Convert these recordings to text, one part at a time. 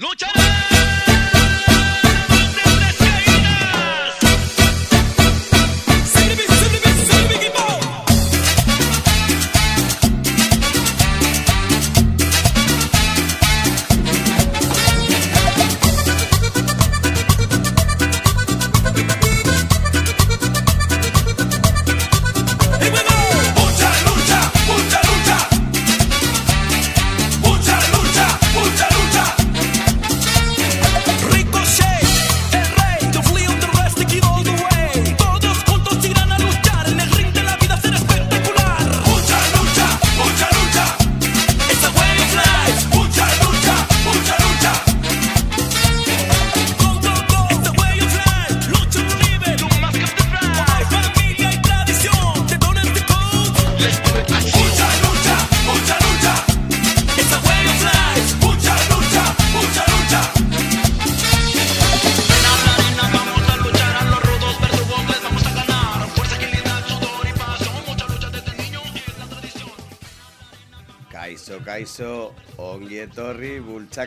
¡Lucharé!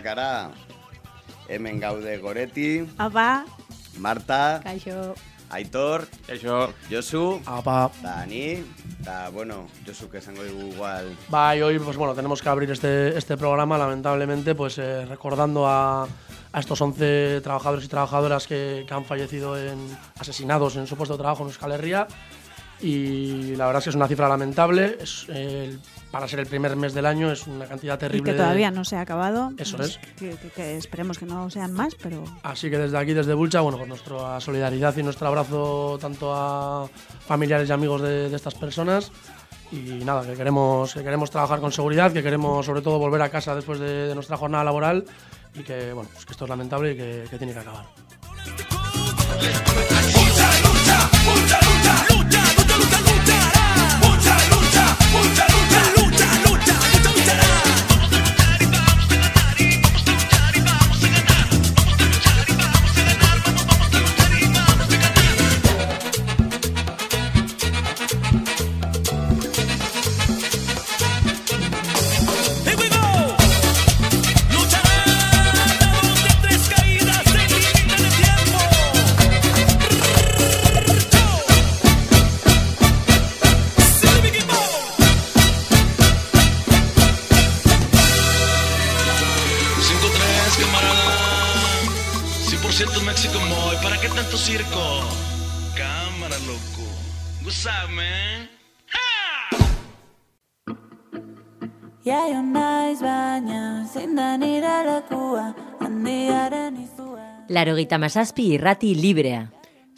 Bultzakara. Hemen gaude Goreti, Apa, Marta, kaixo. Aitor. Josu, Apa. Dani, bueno, Josu que esango digu igual. Va, y hoy, pues bueno, tenemos que abrir este, este programa, lamentablemente, pues eh, recordando a, a estos 11 trabajadores y trabajadoras que, que han fallecido en, asesinados en su puesto de trabajo en Euskal Herria. Y la verdad es que es una cifra lamentable. Es, eh, para ser el primer mes del año es una cantidad Y terrible. que de- todavía no se ha acabado. Eso Pues es. Que, que- que esperemos que no sean más, pero Así que desde aquí, desde Bulcha, bueno, pues nuestra solidaridad y nuestro abrazo tanto a familiares y amigos de, de estas personas. Y nada, que queremos, que queremos trabajar con seguridad, que queremos sobre todo volver a casa después de, de nuestra jornada laboral y que, bueno, pues que esto es lamentable y que, que tiene que acabar. Mucha lucha, mucha lucha. Lucha, lucha, Larogeita mazazpi irrati librea.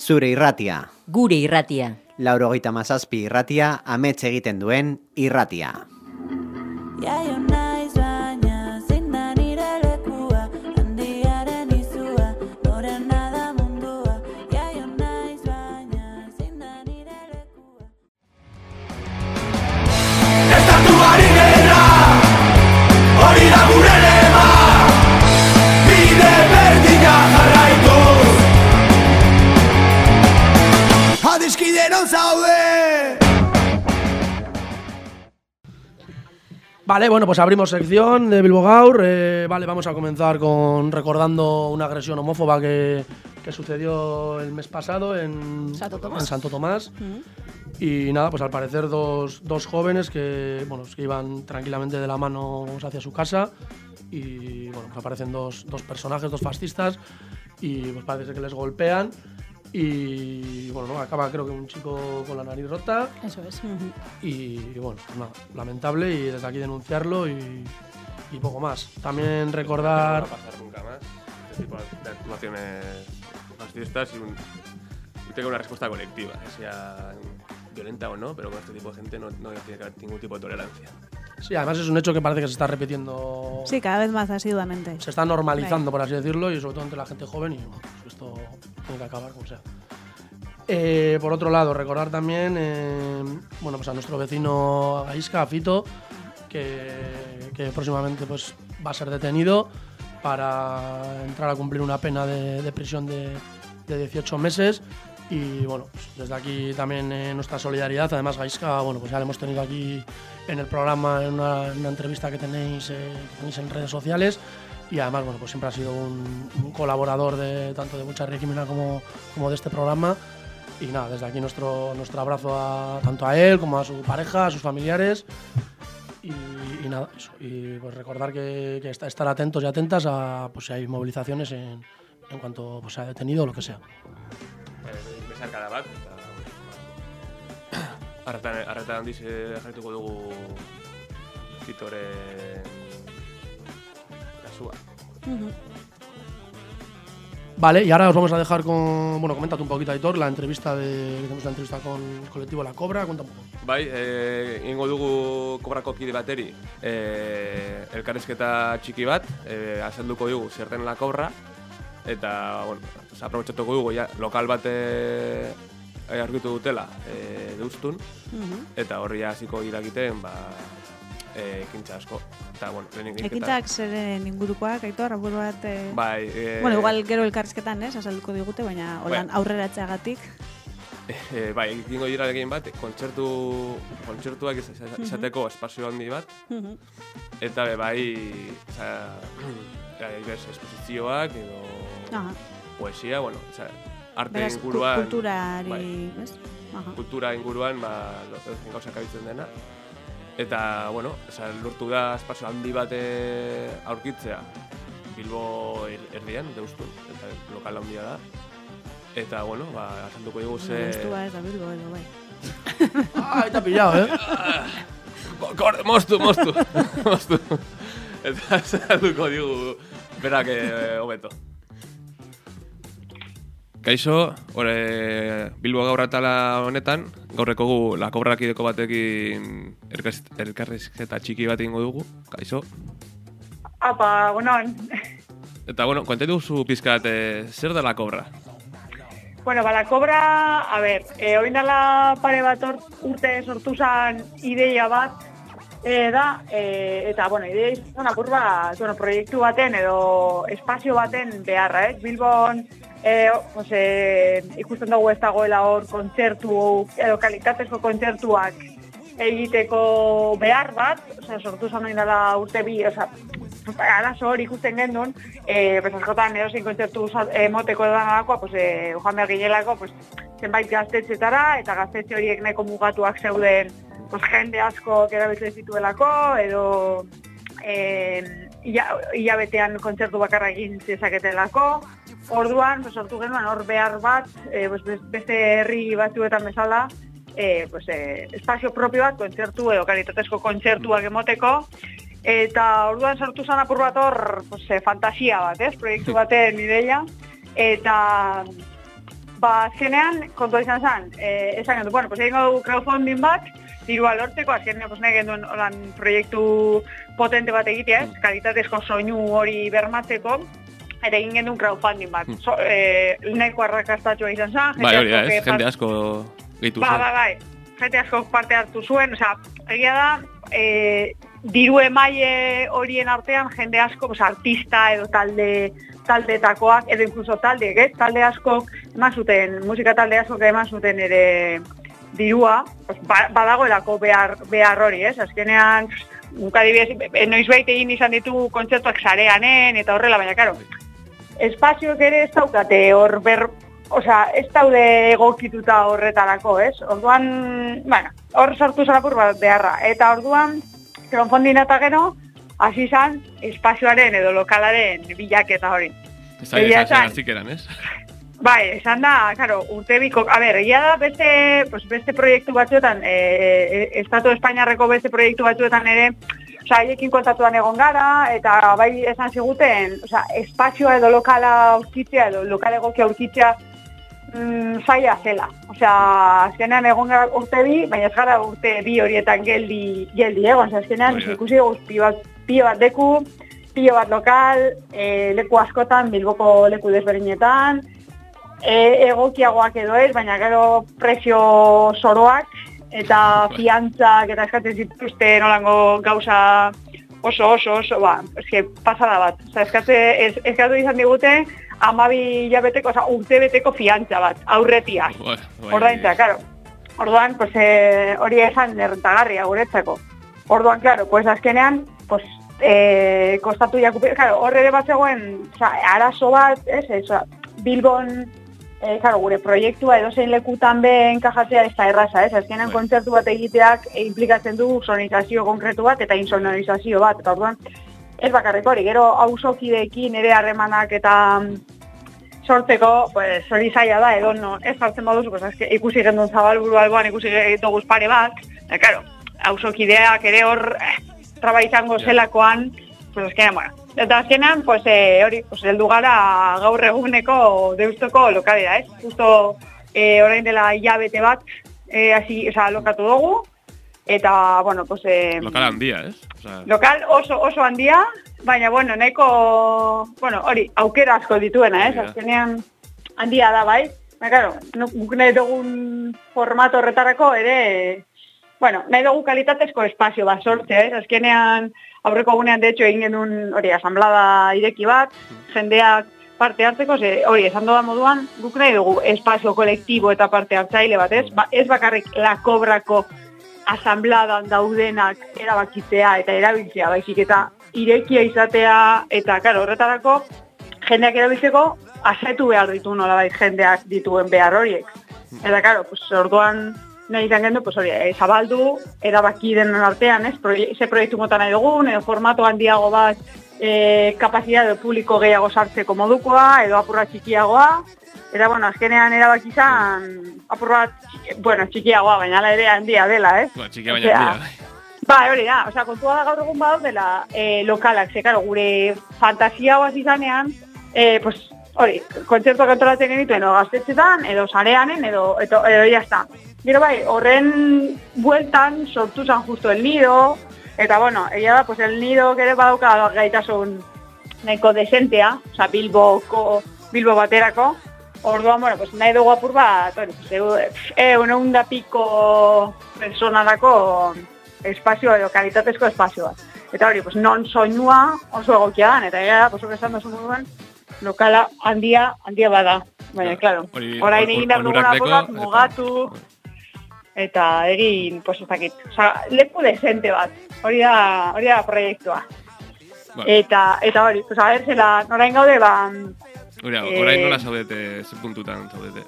Zure irratia. Gure irratia. Laurogeita mazazpi irratia amets egiten duen irratia. Jaio naiz baina, zein da nire lekua, handiaren izua, norena da mundua. Jaio naiz baina, zein da nire lekua. Estatuari gerra Hori da gure Vale, bueno, pues abrimos sección de Bilbo Gaur. Eh, vale, vamos a comenzar con recordando una agresión homófoba que, que sucedió el mes pasado en Santo Tomás. en Santo Tomás. Y nada, pues al parecer dos, dos jóvenes que, bueno, que iban tranquilamente de la mano hacia su casa y bueno, pues aparecen dos, dos personajes, dos fascistas y pues parece que les golpean y bueno, ¿no? acaba creo que un chico con la nariz rota eso es. y bueno, pues nada, lamentable y desde aquí denunciarlo y, y poco más. También recordar... No va a pasar nunca más este tipo de actuaciones fascistas y, un, y tenga una respuesta colectiva, que sea violenta o no, pero con este tipo de gente no, no tiene que haber ningún tipo de tolerancia. Sí, además es un hecho que parece que se está repitiendo, Sí, cada vez más asiduamente. se está normalizando, por así decirlo, y sobre todo entre la gente joven y bueno, pues esto tiene que acabar como sea. Eh, por otro lado, recordar también eh, bueno, pues a nuestro vecino Gaisca, a Fito, que, que próximamente pues, va a ser detenido para entrar a cumplir una pena de, de prisión de, de 18 meses. Y bueno, pues, desde aquí también eh, nuestra solidaridad. Además, Gaisca, bueno, pues ya lo hemos tenido aquí en el programa, en una, una entrevista que tenéis, eh, que tenéis en redes sociales. y además, bueno, pues siempre ha sido un, un colaborador de tanto de Mucha Regimina como, como de este programa. Y nada, desde aquí nuestro, nuestro abrazo a, tanto a él como a su pareja, a sus familiares. Y, y nada, eso. Y pues recordar que, que esta- estar atentos y atentas a pues, si hay movilizaciones en, en cuanto pues, sea detenido o lo que sea. Arretan, arretan handiz eh, jarrituko dugu Fitoren kasua. Vale, y ahora os vamos a dejar con. Bueno, coméntate un poquito, Aitor, la entrevista de. que Hicimos la entrevista con el colectivo La Cobra. Cuenta un poco. Bai, eh, ingo dugu kobrako kide bateri eh, elkarrizketa txiki bat, eh, azalduko dugu zerten la kobra, eta, bueno, aprobetxatuko dugu, ja, lokal bat aurkitu dutela eh, deustun, eta horri hasiko dira egiten, ba, eh, ekintza asko. Eta, bueno, lehenik Ekintzak zeren ingurukoak, aitor, apur bat... Eh, Bai, eh, Bueno, igual gero elkarrizketan, ez, azalduko digute, baina holan Bai. aurreratzeagatik. Eh, bai, egingo dira egin bat, kontzertu, kontzertuak iz- izateko espazio handi bat, Mhm. eta be, bai, oza, bez, esposizioak edo Aha. poesia, bueno, oza, arte Beraz, inguruan, kulturari, bai, ez? Aha. kultura inguruan, ba, gauzak abitzen dena. Eta, bueno, oza, lortu da espazio handi bat eh, aurkitzea, Bilbo er- erdian, deustun, eta lokal handia da. Eta, bueno, ba, azalduko dugu ze... Gustua ez da Bilbo, edo, bai. ¡Ah, te ha pillado, eh! Ko- kor- Moztu, moztu, moztu. Eta azalduko digu berak eh, hobeto. Kaixo, ore, Bilbo gaur atala honetan, gaurreko gu la kobrakideko batekin elkarriz- elkarrizketa txiki bat ingo dugu, kaixo. Apa, bonon. Eta bueno, konte duzu pizkat, eh, zer da la kobra? Bueno, ba, la cobra, a ber, e, oin dela pare bat or, urte sortu zan ideia bat, e, da, e, eta, bueno, ideia izan apur bat, bueno, proiektu baten edo espazio baten beharra, ez? Bilbon, e, pues, e, ikusten dugu ez dagoela hor kontzertu, edo kalitatezko kontzertuak egiteko behar bat, osea, sortu zan oin dela urte bi, osea, arazo hori ikusten gendun, eh, pues askotan edozein kontzertu za- eh, moteko edo danakoa, pues, eh, joan behar ginelako, pues, zenbait gaztetxetara, eta gaztetxe horiek nahiko mugatuak zeuden pues, jende asko erabiltzen zituelako, edo ia- hilabetean kontzertu bakarra egin dezaketelako, Orduan, pues, sortu genuen hor behar bat, eh, pues, bes- beste herri batzuetan bezala, eh, pues, eh, espazio propio bat, kontzertu edo kalitatezko kontzertuak emoteko, Eta orduan sortu zan apur bat hor, pues, fantasia bat, ez? Proiektu baten ideia. Eta, ba, azkenean, kontua izan zen, eh, esan gendu, bueno, pues egingo crowdfunding bat, dirua lortzeko, azkenean, pues nahi genduen holan proiektu potente bat egitea, ez? Kalitatezko soinu hori bermatzeko, eta egin genuen crowdfunding bat. So, eh, nahiko arrakastatxoa izan zen, Bai, hori da, ez? eh, Jende asko gehitu Ba, zen. ba, bai. Jente asko parte hartu zuen, osea, egia da, e, diru emaile horien artean jende asko, pues, artista edo talde taldetakoak, edo incluso taldeek, ez? Talde asko eman zuten, musika talde asko eman zuten ere dirua, pues, ba, badagoelako behar, behar hori, ez? Azkenean, guk adibidez, e, noizbait egin izan ditu kontzertuak sareanen, eta horrela, baina, karo, espazioek ere ez daukate hor ber, Osea, ez daude egokituta horretarako, ez? Orduan, bueno, hor sortu zarapur bat beharra. Eta orduan, crowdfunding eta gero, hasi zan, espazioaren edo lokalaren bilaketa hori. Ez da, ez Bai, esan da, claro, urte biko, a ber, egia da beste, pues, beste proiektu batzuetan, e, e, Estatu Espainiarreko beste proiektu batzuetan ere, Osa, haiekin kontatuan egon gara, eta bai esan ziguten, osa, espazioa edo lokala aurkitzea, edo lokal egokia aurkitzea, mm, zaila zela. Osea, azkenean egon gara urte bi, baina ez gara urte bi horietan geldi, geldi egon. Osea, azkenean da. ikusi pilo bat, pilo bat deku, pilo bat lokal, e, leku askotan, bilboko leku desberdinetan, e, egokiagoak edo ez, baina gero prezio soroak, eta Bai. fiantzak eta eskatzen zituzte nolango gauza oso, oso, oso, ba, eske pasada bat. Osa, eskatze, ez, eskatu izan digute, amabi hilabeteko, oza, urte beteko fiantza bat, aurretiaz. Bai, bai. Ordaintza, claro. Orduan, pues, eh, hori esan errentagarria guretzako. Orduan, claro, pues azkenean, pues, e, kostatu jakupe, claro, horre ere bat zegoen, oza, arazo bat, ez, ez, oza, Bilbon, e, claro, gure proiektua edozein lekutan be enkajatzea ez da erraza, ez, azkenean Bai. kontzertu bat egiteak e, implikazten du sonorizazio konkretu bat eta insonorizazio bat, eta orduan, ez bakarrik hori, gero hausokideekin ere harremanak eta mm, sortzeko, pues, hori zaila da, edo no, ez jartzen baduzu, pues, eske, ikusi gendun zabalburu alboan, ikusi doguz pare bat, eta, karo, hausokideak ere hor, eh, traba izango zelakoan, pues, azkenean, bueno, eta azkenean, pues, eh, hori, pues, heldu gara gaur eguneko deustoko lokadea, ez? Justo, eh, orain dela hilabete bat, eh, hasi, osea, lokatu dugu, eta, bueno, pues, eh, Lokal handia, ez? Osea, Lokal oso oso handia, baina bueno, nahiko, bueno, hori, aukera asko dituena, ez? Da. Azkenean handia da bai. Baina claro, guk nahi dugun formato horretarako ere bueno, nahi dugu kalitatezko espazio bat sortzea, ez? Azkenean aurreko gunean de hecho egin genuen hori asamblada ireki bat, jendeak parte hartzeko, ze hori esan doda moduan, guk nahi dugu espazio kolektibo eta parte hartzaile bat, ez? Ba, ez bakarrik la kobrako asambladan daudenak erabakitzea eta erabiltzea, baizik eta irekia izatea eta claro, horretarako jendeak erabiltzeko asetu behar ditu nolabait jendeak dituen behar horiek. Eta claro, pues orduan nahi izan gendu, pues hori, eh, zabaldu, erabaki denen artean, ez? Proie ze proiektu mota nahi dugun, edo formato handiago bat e, kapazidade publiko gehiago sartzeko modukoa, edo apurra txikiagoa, Eta, bueno, azkenean erabaki izan, apur bat, bueno, txikiagoa, baina hala ere handia dela, ez? ba, txikia baina handia, bai. Ba, hori da, osea, kontua da gaur egun badaudela e, lokalak, ze, karo, gure fantasia hoaz izanean, e, pues, hori, kontzertuak antolatzen genituen, edo gaztetxetan, edo sareanen, edo, edo, edo jazta. Gero bai, horren bueltan sortu zan justo el nido, eta bueno, egia da, pues el nido ere badauka gaitasun nahiko desentea, osea, Bilboko, Bilbo baterako, Orduan, bueno, pues nahi dugu apur bat, hori, pues, e, un da piko personarako espazio edo kalitatezko espazio bat. Eta hori, pues, non soinua oso egokia dan, eta gara, pues, hori esan duzu moduan, lokala handia, handia bada. Baina, claro, orain egin onurak duguna apur bat, deko, eta- mugatu, eta egin, pues, ez dakit, oza, leku desente bat. Hori da, hori da proiektua. Ba, Eta, eta hori, pues, a ver, zela, norain gaude, ba, hori, eh, orain nola zaudete, ze puntutan zaudete?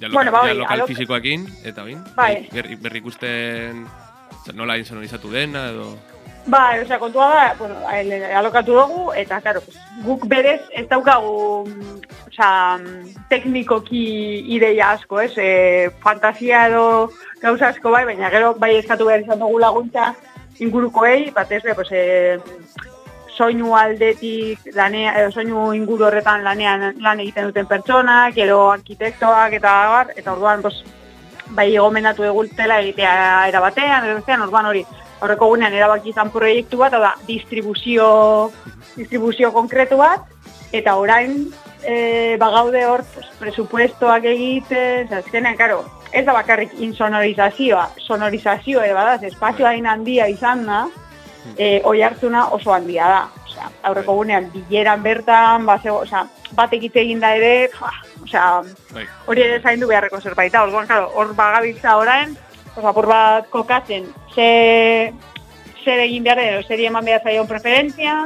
Ja, Bueno, ba, ja, lokal alok- fisikoakin, eta bain? Bai. Berri, berri ikusten, nola insonorizatu dena, edo... Ba, osea, kontua da, bueno, alokatu dugu, eta, karo, pues, guk berez ez daukagu, osea, mm, teknikoki ideia asko, ez? E, fantasia edo gauza asko bai, baina gero bai eskatu behar izan dugu laguntza ingurukoei, batez be, pues, e, soinu aldetik, lanea, edo soinu inguru horretan lanean lan egiten duten pertsonak, edo arkitektoak eta abar, eta orduan, pues, bai gomendatu egultela egitea erabatean, edo bestean, orduan hori, aurreko gunean erabaki izan proiektu bat, hau da, distribuzio, distribuzio konkretu bat, eta orain e, bagaude hor pues, presupuestoak egiten, azkenean, karo, ez da bakarrik insonorizazioa, sonorizazio ere badaz, espazio hain handia izan da, e, oi hartzuna oso handia da. Osea, aurreko gunean bileran bertan, ba, zego, osea, bat egite egin da ere, fa, osea, Bai, hori ere zaindu beharreko zerbait da. Orduan, claro, hor bagabiltza orain, pues, apur bat kokatzen, ze, zer egin behar edo, zer eman behar zaion preferentzia,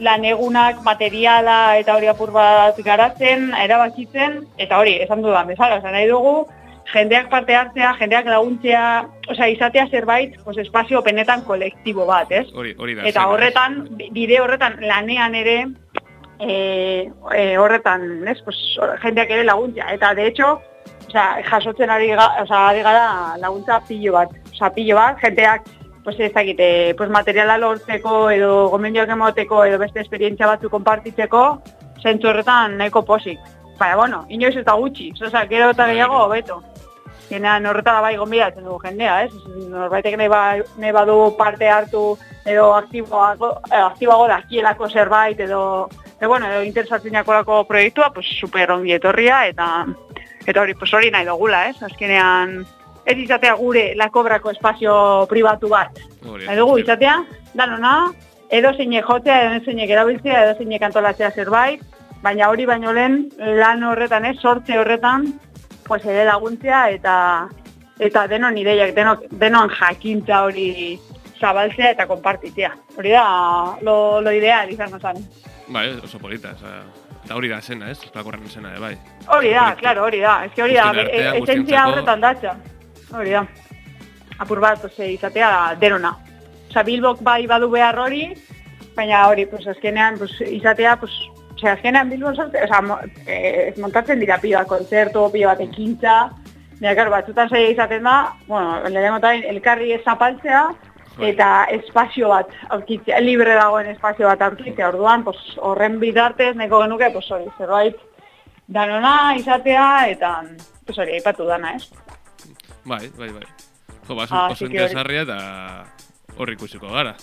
lan egunak, materiala eta hori apur bat garatzen, erabakitzen, eta hori, esan dudan bezala, esan nahi dugu, jendeak parte hartzea, jendeak laguntzea, osea, izatea zerbait, pues, espazio penetan kolektibo bat, ez? hori, hori da. Eta horretan, bi- bide horretan lanean ere, e, e, horretan, ez, pues, jendeak ere laguntzea. Eta, de hecho, osea, jasotzen ari, ga, osea, ari gara laguntza pilo bat. Osea, pilo bat, jenteak, pues ez dakite, pues materiala lortzeko edo gomendioak emoteko edo beste esperientzia batzu konpartitzeko, zentzu horretan nahiko posik. Baina, bueno, inoiz eta gutxi, osea, gero eta gehiago hobeto. Zenean horretara bai gonbidatzen dugu jendea, ez? Norbaitek nahi, ba, nahi badu parte hartu edo aktiboago, eh, aktiboago dakielako zerbait edo, e, bueno, edo interesatzeinakorako proiektua, pues super ongi etorria eta eta hori, pues hori nahi dugula, ez? Azkenean ez izatea gure lakobrako espazio pribatu bat. hori, Nahi dugu izatea, danona, edo zeinek jotzea, edo zeinek erabiltzea, edo zeinek antolatzea zerbait, baina hori baino lehen lan horretan, ez, sortze horretan, pues ere laguntzea eta eta denon ideiak, denok, denon jakintza hori zabaltzea eta konpartitzea. Hori da, lo, lo ideal izan zen. Bai, oso polita, oza, eta hori da zena, ez? Lakorren zena, de, bai. Hori da, claro, hori da. Ez que hori da, e- esentzia horretan datxa. Hori da. Apur bat, ose, izatea denona. Osa, Bilbok bai badu behar hori, baina hori, pues, azkenean, pues, izatea, pues, ose, azkenean Bilbon sorte, osa, mo, eh, montatzen dira pila kontzertu, pila bat ekintza, Baina, karo, batzutan zaila izaten da, bueno, lehenengo eta behin elkarri ez zapaltzea, eta espazio bat aurkitzea, libre dagoen espazio bat aurkitzea, orduan, pues, horren bitartez, neko genuke, pues, hori, zerbait, danona izatea, eta, pues, hori, aipatu dana, ez? Bai, bai, bai. Jo, ba, Ah, oso hori. interesgarria eta horri ikusiko gara.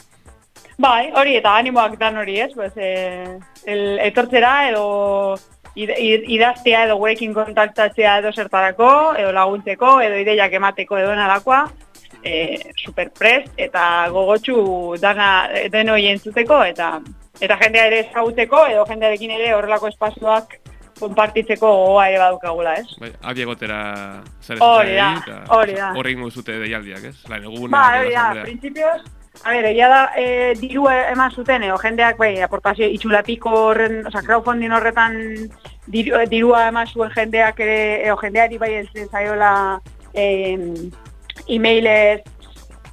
Bai, hori, eta animoak dan hori, ez? Pues, eh, el, etortzera edo id- id- idaztea edo gurekin kontaktatzea edo zertarako, edo laguntzeko, edo ideiak emateko edo nalakoa, eh, superprest eta gogotsu dana eh, denoi entzuteko eta eta jendea ere ezagutzeko edo jendearekin ere horrelako espazioak konpartitzeko gogoa ere badukagula, ez? Bai, adi egotera zer Hori da, hori da. Horri ingo zute deialdiak, ez? Lan egun, Ba, hori da, printzipioz, a ber, egia da, e, diru eman zuten, edo jendeak, bai, aportazio itxulatiko horren, oza, crowdfunding horretan diru, dirua eman zuen jendeak ere, edo jendeari bai ez zaiola e, e-mailez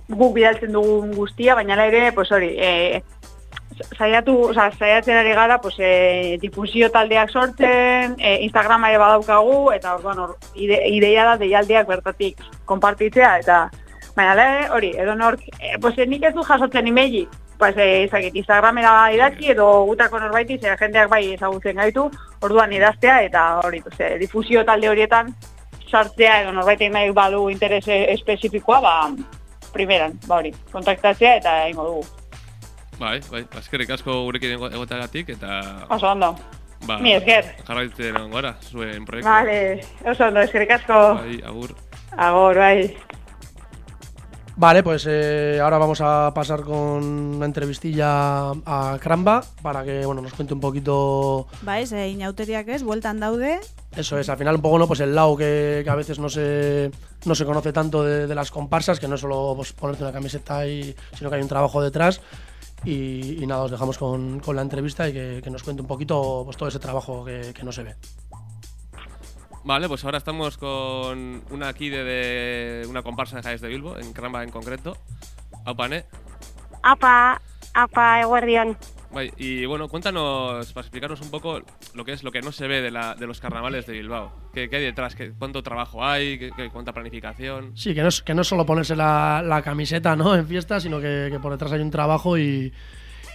guk bidaltzen dugun guztia, baina ere, pues hori, e, saiatu, oza, saiatzen ari gara, pues, e, difusio taldeak sortzen, e, Instagrama ere badaukagu, eta orduan hor, ide, ideia da deialdiak bertatik konpartitzea, eta baina hala ere, hori, edo nork, e, pues, nik ez du jasotzen imegi, pues, e, ezakit, Instagramera idazki, edo gutako norbaiti, ze jendeak bai ezagutzen gaitu, orduan idaztea, eta hori, pues, e, difusio talde horietan sartzea, edo norbaitek nahi badu interes espezifikoa, ba, primeran, ba hori, kontaktatzea eta ingo dugu. Bai, bai, eskerrik asko gurekin ego- egotagatik eta... Oso ondo. Ba, Mi esker. Jarraitzen egon gara, zuen proiektu. Vale, oso ondo, eskerrik asko. Bai, agur. Agor, bai. Vale, pues eh, ahora vamos a pasar con una entrevistilla a Cramba para que bueno, nos cuente un poquito Bai, ze inauteriak ez, bueltan daude, Eso es, al final un poco, ¿no? Pues el lado que, que a veces no se, no se conoce tanto de, de las comparsas, que no es solo pues, ponerte una camiseta y, sino que hay un trabajo detrás. Y, y nada, os dejamos con, con la entrevista y que, que nos cuente un poquito pues, todo ese trabajo que, que no se ve. Vale, pues ahora estamos con una aquí de, de una comparsa de Jaies de Bilbo, en Cramba en concreto. Aupane. Apa, apa, eguerdion. Y bueno, cuéntanos, para explicarnos un poco lo que es lo que no se ve de, la, de los carnavales de Bilbao. ¿Qué, hay detrás? ¿Qué, ¿Cuánto trabajo hay? ¿Qué, ¿Cuánta planificación? Sí, que no es, que no solo ponerse la, camiseta ¿no? en fiesta, sino que por detrás hay un trabajo y,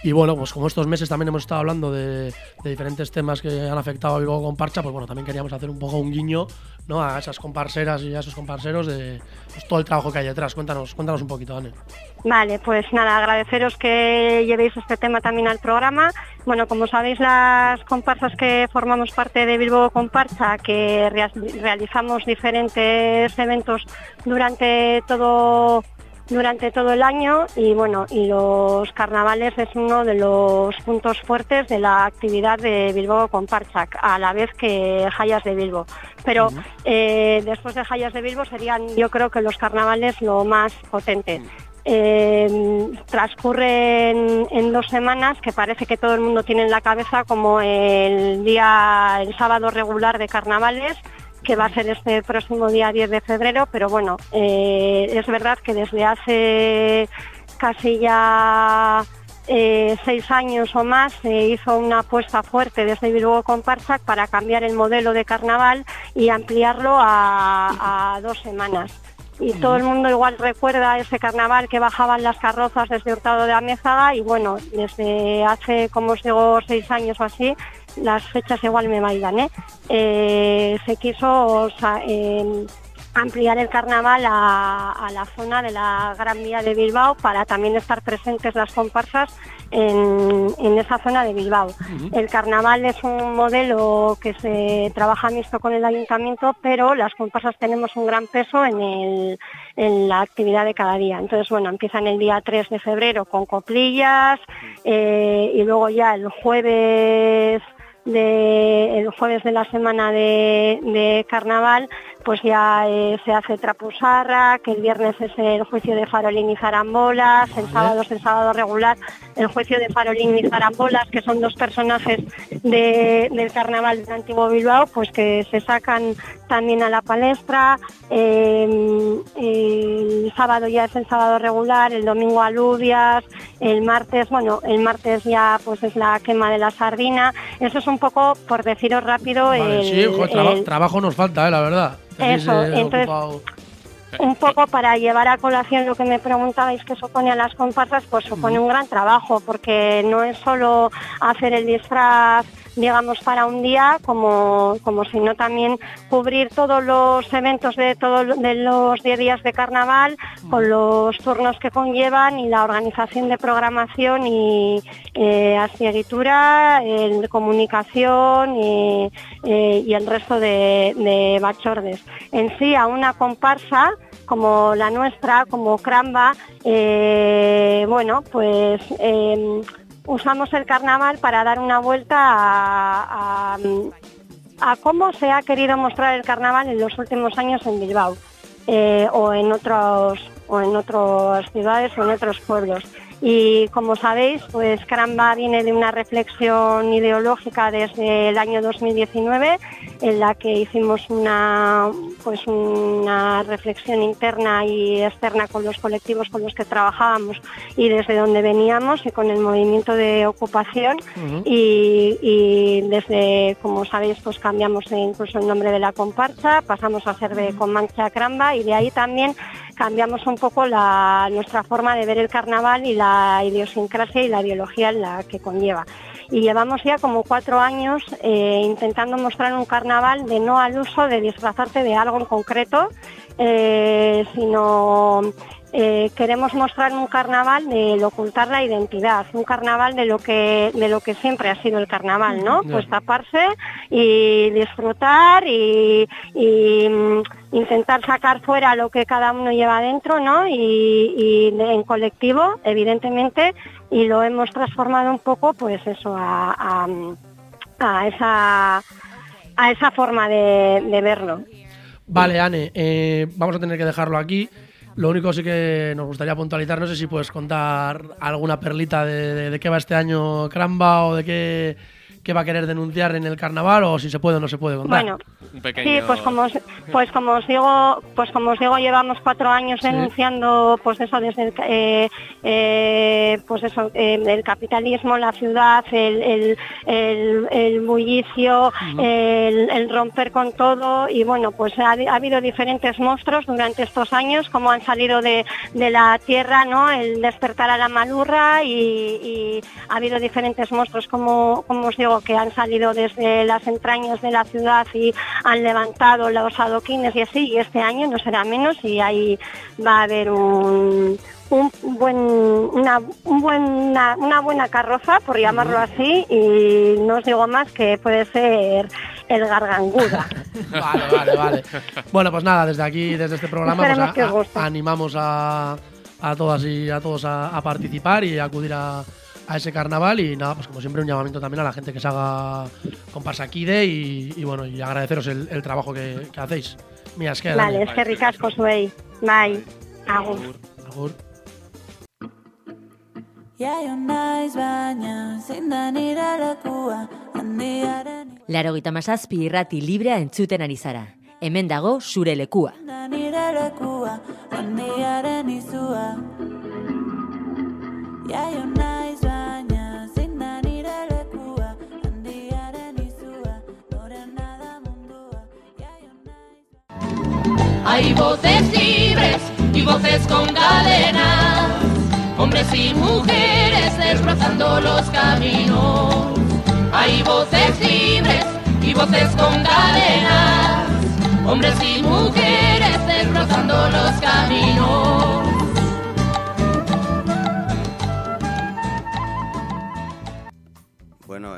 y bueno, pues como estos meses también hemos estado hablando de, diferentes temas que han afectado a Bilbao Comparcha, pues bueno, también queríamos hacer un poco un guiño ¿no? a esas comparseras y a esos comparseros de pues, todo el trabajo que hay detrás. Cuéntanos, cuéntanos un poquito, Anne. Vale, pues nada, agradeceros que llevéis este tema también al programa. Bueno, como sabéis, las comparsas que formamos parte de Bilbo Comparsa, que rea- realizamos diferentes eventos durante todo durante todo el año y bueno, y los carnavales es uno de los puntos fuertes de la actividad de Bilbo Comparsa, a la vez que Jayas de Bilbo. Pero eh, después de Jayas de Bilbo serían yo creo que los carnavales lo más potente. Eh, transcurren en dos semanas que parece que todo el mundo tiene en la cabeza como el día, el sábado regular de carnavales, que va a ser este próximo día 10 de febrero, pero bueno, eh, es verdad que desde hace casi ya eh, seis años o más se hizo una apuesta fuerte desde Bilbao Comparsa para cambiar el modelo de carnaval y ampliarlo a, a dos semanas. Y todo el mundo igual recuerda ese carnaval que bajaban las carrozas desde Hurtado de Amézaga y bueno, desde hace como os digo seis años o así, las fechas igual me bailan, ¿eh? Eh, se quiso o sea, em, ampliar el carnaval a, a la zona de la Gran Vía de Bilbao para también estar presentes las comparsas en, en esa zona de Bilbao. El carnaval es un modelo que se trabaja mixto con el ayuntamiento, pero las comparsas tenemos un gran peso en, el- en la actividad de cada día. Entonces, bueno, empiezan el día 3 de febrero con coplillas eh, y luego ya el jueves de el jueves de la semana de, de carnaval, pues ya eh, se hace trapusarra, que el viernes es el juicio de Farolín y Zarambolas, el sábado es el sábado regular, el juicio de Farolín y Zarambolas, que son dos personajes de- del carnaval del Antiguo Bilbao, pues que se sacan también a la palestra. eh, el sábado ya es el sábado regular, el domingo alubias, el martes, bueno, el martes ya pues es la quema de la sardina. Eso es un poco, por deciros rápido, Vale, el, sí, joder, traba- el- trabajo nos falta, eh, la verdad. Eso, entonces- ocupado- un poco para llevar a colación lo que me preguntabais que supone a las comparsas, pues supone un gran trabajo, porque no es solo hacer el disfraz, digamos, para un día, como, como sino también cubrir todos los eventos de todos de los 10 días de carnaval, con los turnos que conllevan y la organización de programación y eh, asieguitura, el comunicación y, eh, y el resto de, de bachordes. En sí, a una comparsa como la nuestra, como Cramba, eh, bueno, pues eh, usamos el carnaval para dar una vuelta a cómo se ha querido mostrar el carnaval en los últimos años en Bilbao eh, o en otros o en otras ciudades o en otros pueblos. Y como sabéis, pues Cramba viene de una reflexión ideológica desde el año 2019, en la que hicimos una, pues una reflexión interna y externa con los colectivos con los que trabajábamos y desde donde veníamos y con el movimiento de ocupación. Y, y desde, como sabéis, pues cambiamos incluso el nombre de la comparsa, pasamos a ser de Comanche a Cramba y de ahí también cambiamos un poco nuestra forma de ver el carnaval y la idiosincrasia y la ideología en la que conlleva. Y llevamos ya como cuatro años eh, intentando mostrar un carnaval de no al uso de disfrazarte de algo en concreto, eh, sino eh, queremos mostrar un carnaval del ocultar la identidad, un carnaval de lo que de lo que siempre ha sido el carnaval, ¿no? Pues taparse y disfrutar y, y, mm, intentar sacar fuera lo que cada uno lleva dentro, ¿no? Y, en colectivo, evidentemente, y lo hemos transformado un poco, pues eso, a, a, a esa a esa forma de, de verlo. Vale, Ane, eh, vamos a tener que dejarlo aquí. Lo único sí que nos gustaría puntualizar, no sé si puedes contar alguna perlita de, de- de qué va este año Cramba o de qué, qué va a querer denunciar en el carnaval o si se puede o no se puede contar. Bueno, Un Sí, pues como, os- pues como os digo, pues como os digo, llevamos cuatro años Sí. denunciando, pues eso desde el, eh, eh, pues eso, eh, el capitalismo, la ciudad, el, el, el, el bullicio, el, el romper con todo y bueno, pues ha, ha habido diferentes monstruos durante estos años, como han salido de, de la tierra, ¿no? El despertar a la malurra y, y ha habido diferentes monstruos, como, como os digo, que han salido desde las entrañas de la ciudad y han levantado los adoquines y así, y este año no será menos y ahí va a haber un, un buen, una, un buena, una buena carroza, por llamarlo así, y no os digo más que puede ser el garganguda. Vale, vale, vale. Bueno, pues nada, desde aquí, desde este programa, pues, a- animamos a, a todas y a todos a, a participar y a acudir a, a ese carnaval. Y nada, pues como siempre, un llamamiento también a la gente que se haga comparsa Kide y, y bueno, y agradeceros el, el trabajo que, que hacéis. Mira, es que Vale, es que ricasco zuei. Bye. Agur. Agur. Handiaren Larogeita mazazpi irrati librea entzuten ari zara. Hemen dago zure lekua. nire lekua izua Hay voces libres y voces con cadenas, hombres y mujeres desbrozando los caminos. Hay voces libres y voces con cadenas, hombres y mujeres desbrozando los caminos.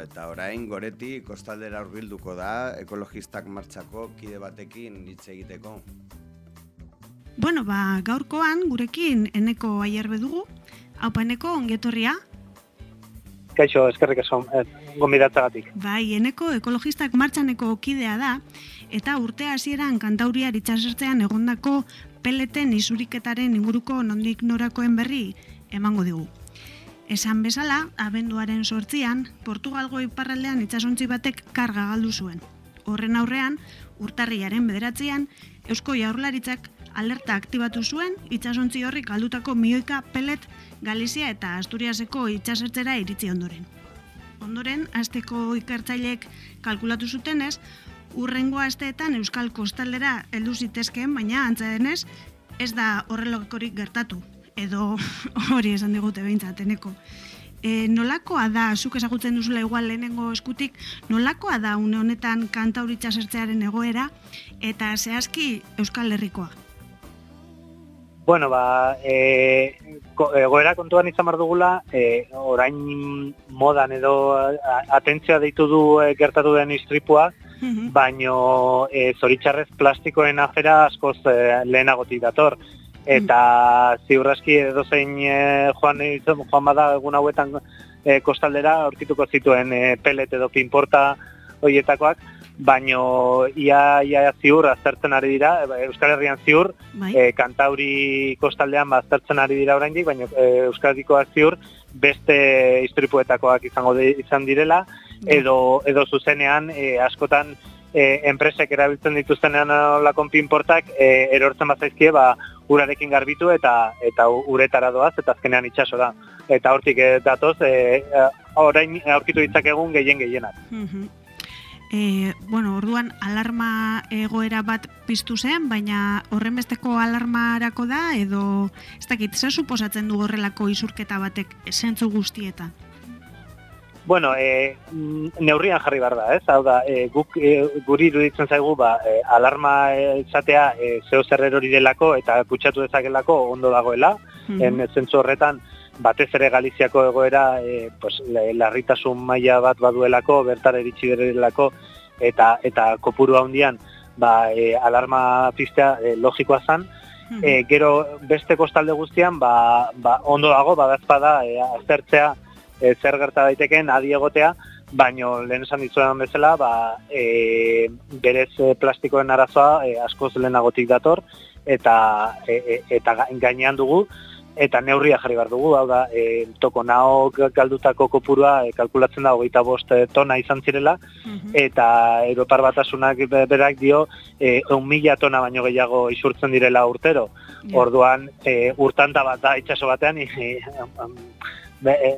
Eta orain goreti kostaldera hurbilduko da ekologistak martxako kide batekin hitz egiteko. Bueno, ba, gaurkoan gurekin eneko aierbe dugu. Haupa eneko, ongetorria. kaixo, eskerrik asko, eh, gonbidatzagatik. Bai, eneko ekologistak martxaneko kidea da, eta urte hasieran kantauriar itxasertzean egondako peleten isuriketaren inguruko nondik norakoen berri emango digu. Esan bezala, abenduaren sortzian, Portugalgo iparraldean itsasontzi batek karga galdu zuen. Horren aurrean, urtarriaren bederatzean, Eusko Jaurlaritzak alerta aktibatu zuen itsasontzi horri galdutako milioika pelet Galizia eta Asturiaseko itsasertzera iritzi ondoren. Ondoren, asteko ikertzaileek kalkulatu zutenez, urrengo asteetan Euskal Kostaldera heldu zitezkeen, baina antza denez, ez da horrelakorik gertatu. Edo hori esan digute behintzat, eneko. E, nolakoa da, zuk ezagutzen duzula igual lehenengo eskutik, nolakoa da une honetan kantauritza zertzearen egoera eta zehazki Euskal Herrikoa? Bueno, ba, e, egoera kontuan izan behar dugula, e, orain modan edo atentzioa deitu du e, gertatu den istripua, baino e, zoritxarrez plastikoen afera askoz e, lehenagotik dator. Eta ziurraski edozein e, joan, izan- joan bada egun hauetan e, kostaldera aurkituko zituen e, pelet edo pinporta hoietakoak, baino ia, ia ziur aztertzen ari dira, e, Euskal Herrian ziur, Bai. e, kantauri kostaldean baztertzen ari dira oraindik, baina e, Euskadikoak ziur beste istripuetakoak izango di- izan direla, edo, edo zuzenean e, askotan e, enpresek erabiltzen dituztenean olakon pinportak e, erortzen bazaizkie ba, urarekin garbitu eta eta uretara doaz eta azkenean itxasora. Eta hortik e, datoz, e, e, orain aurkitu ditzakegun gehien gehienak. Mhm. E, bueno, orduan alarma egoera bat piztu zen, baina horren besteko alarmarako da edo ez dakit, zer suposatzen du horrelako isurketa batek zentzu guztietan? Bueno, e, mm, neurrian jarri behar da, ez? Hau da, e, guk e, guri iruditzen zaigu, ba, e, alarma izatea e, zeo zer erori delako eta kutsatu dezakelako ondo dagoela, Mhm. en zentzu horretan, batez ere Galiziako egoera, e, pues, la- larritasun maila bat baduelako, bertara iritsi delako, eta eta kopuru handian, ba, e, alarma piztea e, logikoa zan, e, gero beste kostalde guztian ba, ba, ondo dago badazpada e, aztertzea e, zer gerta daitekeen adi egotea baino lehen esan dizuetan bezala ba, e, berez e, plastikoen arazoa e, askoz lehenagotik dator eta e, e, eta ga- gainean dugu eta neurria jarri behar dugu, hau da, e, toko nao galdutako kopurua e, kalkulatzen da hogeita bost e, tona izan zirela, eta Europar batasunak be- berak dio e, eun mila tona baino gehiago isurtzen direla urtero. Orduan, e, urtanta bat da itxaso batean, e, be, e,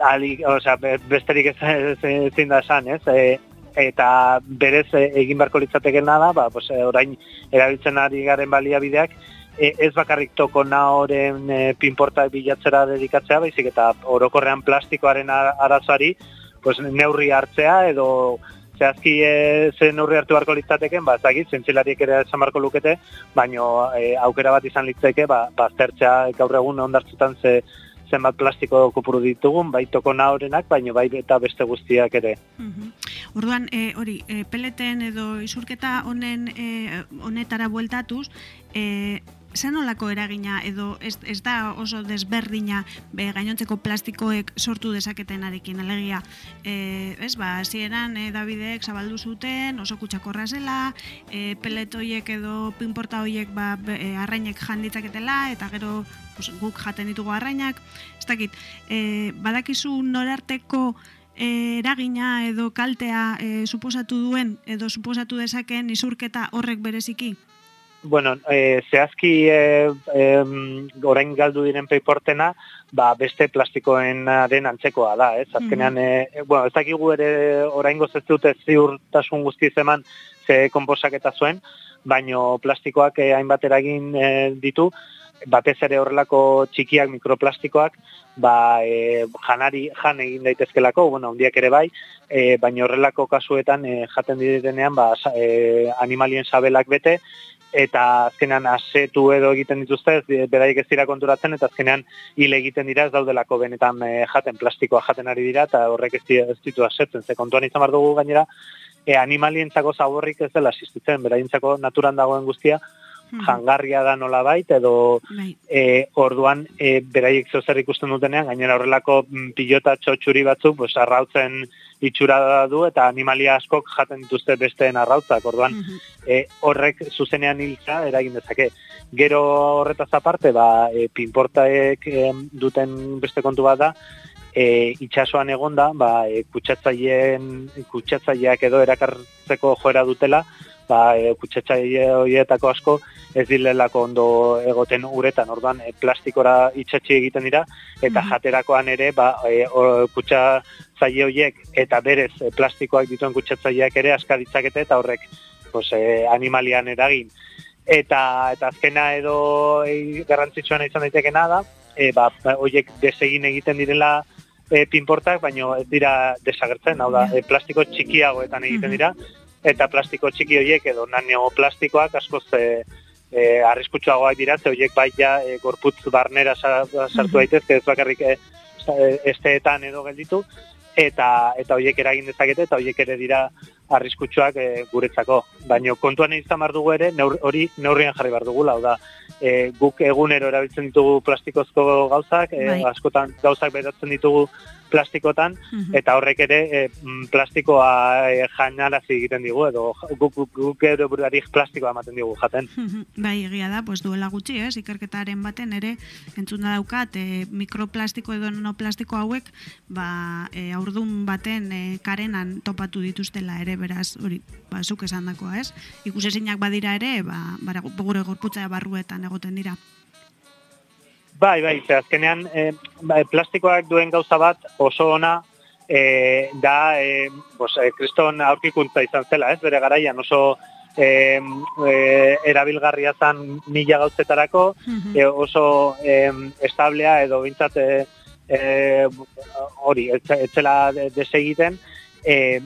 ali, osea, be- besterik ez ezin da esan, ez? E, eta berez egin beharko litzatekena da, ba, pues, orain erabiltzen ari garen baliabideak, e, ez bakarrik toko naoren e, pinporta bilatzera dedikatzea, baizik eta orokorrean plastikoaren ara- arazoari pues, neurri hartzea edo zehazki e, ze neurri hartu beharko litzateken, ba, ez dakit, zentzilariek ere esan beharko lukete, baino e, aukera bat izan litzeke, ba, baztertzea gaur egun ondartzutan ze zenbat plastiko kopuru ditugun, bai toko nahorenak, baino bai eta beste guztiak ere. Orduan, e, hori, e, peleten edo isurketa honen e, honetara bueltatuz, e, zen olako eragina edo ez, ez da oso desberdina be, gainontzeko plastikoek sortu dezaketenarekin alegia. E, ez ba, hasieran e, Davidek zabaldu zuten oso kutsakorra zela, e, pelet hoiek edo pinporta hoiek ba, e, arrainek jan eta gero pues, guk jaten ditugu arrainak. Ez dakit, e, badakizu norarteko e, eragina edo kaltea e, suposatu duen edo suposatu dezakeen isurketa horrek bereziki? Bueno, e, zehazki e, em, orain galdu diren peiportena, ba, beste plastikoenaren antzekoa da, ez? Azkenean, e, e, bueno, ez dakigu ere oraingo ez dute ziurtasun guzti eman ze konposaketa zuen, baino plastikoak e, hainbat eragin e, ditu, batez ere horrelako txikiak mikroplastikoak, ba, e, janari jan egin daitezkelako, bueno, handiak ere bai, e, baina horrelako kasuetan e, jaten direnean ba, e, animalien sabelak bete, eta azkenean asetu edo egiten dituzte, ez, beraiek ez dira konturatzen, eta azkenean hile egiten dira ez daudelako benetan e, jaten, plastikoa jaten ari dira, eta horrek ez, di- ez ditu asetzen, ze kontuan izan behar dugu gainera, e, animalientzako zaborrik ez dela existitzen, beraientzako naturan dagoen guztia. Jangarria da nolabait edo Bai. e, orduan e, beraiek zer ikusten dutenean gainera horrelako mm, pilota txotxuri batzuk pues arrautzen itxura du eta animalia askok jaten dituzte besteen arrautzak. Orduan e, horrek zuzenean hiltza eragin dezake. Gero horretaz aparte ba e, pinportaek em, duten beste kontu bat da e, itxasoan egonda, ba, e, kutsatzaileen, kutsatzaileak edo erakartzeko joera dutela, ba, e, kutsatzaile horietako asko ez dilelako ondo egoten uretan, orduan e, plastikora itxatxi egiten dira, eta Mhm. jaterakoan ere, ba, e, o, kutsatzaile horiek eta berez e, plastikoak dituen kutsatzaileak ere aska ditzakete eta horrek pues, e, animalian eragin. Eta, eta azkena edo e, garrantzitsuena izan daitekena da, e, ba, ba, horiek desegin egiten direla e, pinportak, baino ez dira desagertzen, hau da, e, plastiko txikiagoetan egiten dira, eta plastiko txiki horiek edo nanoplastikoak askoz e, e, arriskutsuagoak dira, ze horiek bai ja e, gorputz barnera sa- sartu daitezke, ez bakarrik e, esteetan edo gelditu, eta eta horiek eragin dezakete eta horiek ere dira arriskutsuak e, guretzako. Baina kontuan izan behar dugu ere, neur, hori neurrian jarri behar dugula, da, e, guk egunero erabiltzen ditugu plastikozko gauzak, e, askotan gauzak beratzen ditugu plastikotan, Mhm. eta horrek ere e, mm, plastikoa e, janarazi egiten digu, edo guk, guk, guk gero buruari plastikoa ematen digu jaten. Bai, egia da, pues duela gutxi, ez, ikerketaren baten ere entzuna daukat, e, mikroplastiko edo nanoplastiko hauek, ba, e, aurdun baten e, karenan topatu dituztela ere, beraz, hori, ba, zuk esan dakoa, ez? Ikusezinak badira ere, ba, bara, gure gorputza barruetan egoten dira. Bai, bai, ze azkenean e, bai, plastikoak duen gauza bat oso ona e, da, e, bos, e, kriston aurkikuntza izan zela, ez, bere garaian oso e, e, erabilgarria zan mila gauzetarako, e, oso e, establea edo bintzat e, e, hori, etze- etzela de- desegiten, e,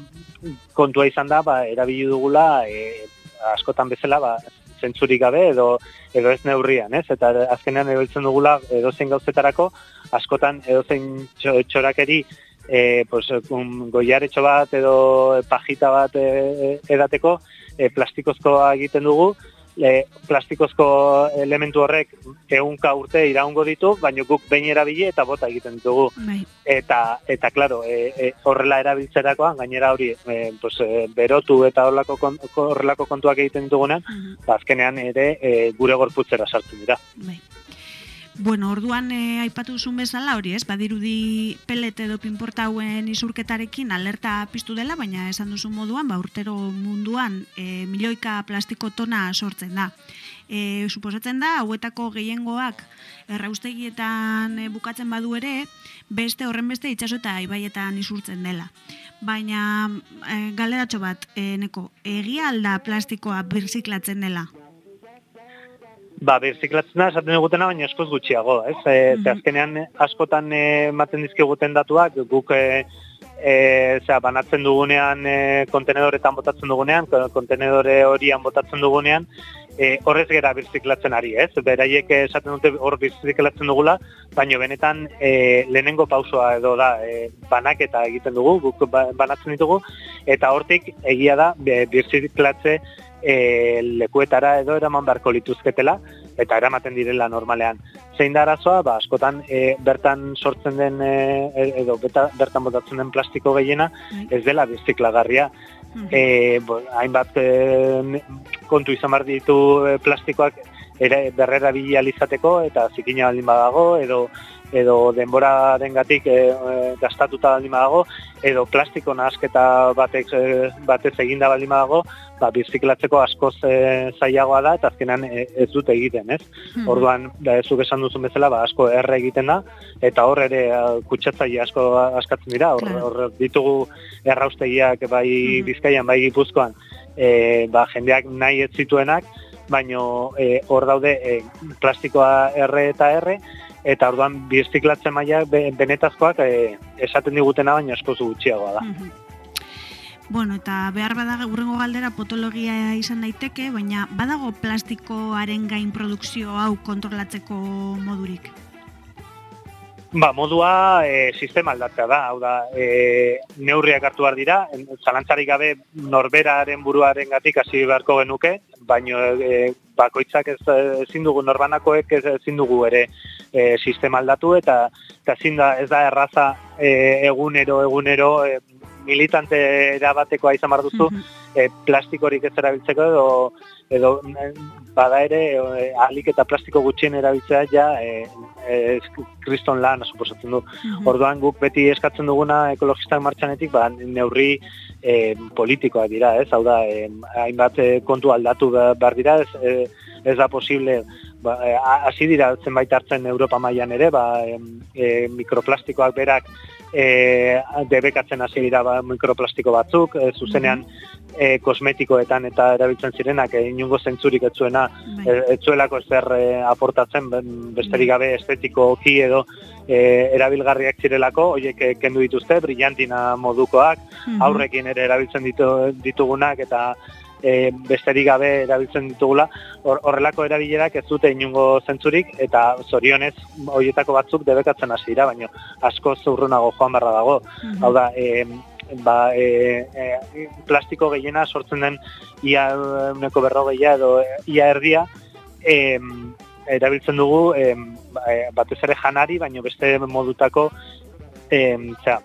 kontua izan da, ba, erabili dugula e, askotan bezala, ba, zentzurik gabe edo edo ez neurrian, ez? Eta azkenean erabiltzen dugula edozein gauzetarako, askotan edozein txo- txorakeri e, pues, un goiaretxo bat edo pajita bat e, edateko e, plastikozkoa egiten dugu, e, plastikozko elementu horrek ehunka urte iraungo ditu, baina guk behin erabili eta bota egiten ditugu. Bai. Eta, eta claro, e, e, horrela erabiltzerakoan, gainera hori, e, pues, e, berotu eta horrelako, kon, horrelako kontuak egiten ditugunean, ba, azkenean ere e, gure gorputzera sartzen dira. Bueno, orduan e, aipatu duzun bezala hori, ez? Badirudi pelet edo pinporta hauen isurketarekin alerta piztu dela, baina esan duzun moduan, ba urtero munduan e, milioika plastiko tona sortzen da. E, suposatzen da, hauetako gehiengoak erraustegietan e, bukatzen badu ere, beste horren beste itsaso eta ibaietan isurtzen dela. Baina e, galeratxo bat, e, neko, egia alda plastikoa birziklatzen dela? Ba, birziklatzen da, esaten egutena, baina askoz gutxiago, ez? E, Eta azkenean askotan eh, ematen dizkiguten datuak, guk e, e, zera, banatzen dugunean, e, kontenedoretan botatzen dugunean, ko- kontenedore horian botatzen dugunean, e, horrez gera birziklatzen ari, ez? Beraiek esaten dute hor birziklatzen dugula, baina benetan e, lehenengo pausoa edo da, e, banaketa egiten dugu, guk ba- banatzen ditugu, eta hortik egia da birziklatze e, lekuetara edo eraman beharko lituzketela, eta eramaten direla normalean. Zein da arazoa, ba, askotan e, bertan sortzen den e, edo beta, bertan botatzen den plastiko gehiena ez dela birziklagarria. E, bo, hainbat e, kontu izan behar ditu e, plastikoak ere berrera izateko eta zikina baldin badago edo edo denbora dengatik e, e, gastatuta baldin badago edo plastiko nahasketa batek e, batez eginda baldin badago ba, birziklatzeko askoz e, zailagoa da eta azkenan e, ez dute egiten, ez? Mhm. Orduan, da, zuk esan duzun bezala, ba, asko erre egiten da, eta hor ere eh, kutsatzaile asko askatzen dira, hor, hor ditugu erraustegiak bai bizkaian, bai gipuzkoan, e, ba, jendeak nahi ez zituenak, baino e, hor daude e, plastikoa erre eta erre, eta orduan birziklatzen maila be, benetazkoak e, esaten digutena baina askoz gutxiagoa da. Bueno, eta behar bada urrengo galdera potologia izan daiteke, baina badago plastikoaren gain produkzio hau kontrolatzeko modurik. Ba, modua e, sistema aldatzea da, hau da, e, neurriak hartu behar dira, zalantzarik gabe norberaren buruaren gatik hasi beharko genuke, baino e, bakoitzak ez ezin dugu, norbanakoek ez ezin dugu ere e, sistema aldatu, eta, eta ezin da, ez da erraza e, egunero, egunero, e, militante erabatekoa izan behar duzu, e, plastikorik ez erabiltzeko edo edo eh, bada ere e, ahalik eta plastiko gutxien erabiltzea ja e, e, kriston lan suposatzen du. Orduan guk beti eskatzen duguna ekologistak martxanetik ba, neurri e, politikoak dira, ez? Hau da, e, hainbat e, kontu aldatu be- behar dira, ez, e, ez da posible ba, e, hasi dira zenbait hartzen Europa mailan ere, ba, em, e, mikroplastikoak berak e, debekatzen hasi dira ba, mikroplastiko batzuk, e, zuzenean e, kosmetikoetan eta erabiltzen zirenak e, inungo zentzurik ez zuena, e, ez zuelako ezer e, aportatzen, besterik gabe estetikoki edo e, erabilgarriak zirelako, horiek e, kendu dituzte, brillantina modukoak, Mhm. aurrekin ere erabiltzen ditu, ditugunak eta e, besterik gabe erabiltzen ditugula, hor- horrelako erabilerak ez dute inungo zentzurik eta zorionez horietako batzuk debekatzen hasi dira, baina asko zurrunago joan barra dago. Mhm. Hau da, e, ba, e, e, plastiko gehiena sortzen den ia uneko berrogeia edo e, ia erdia e, erabiltzen dugu e, batez ere janari, baino beste modutako e, zera,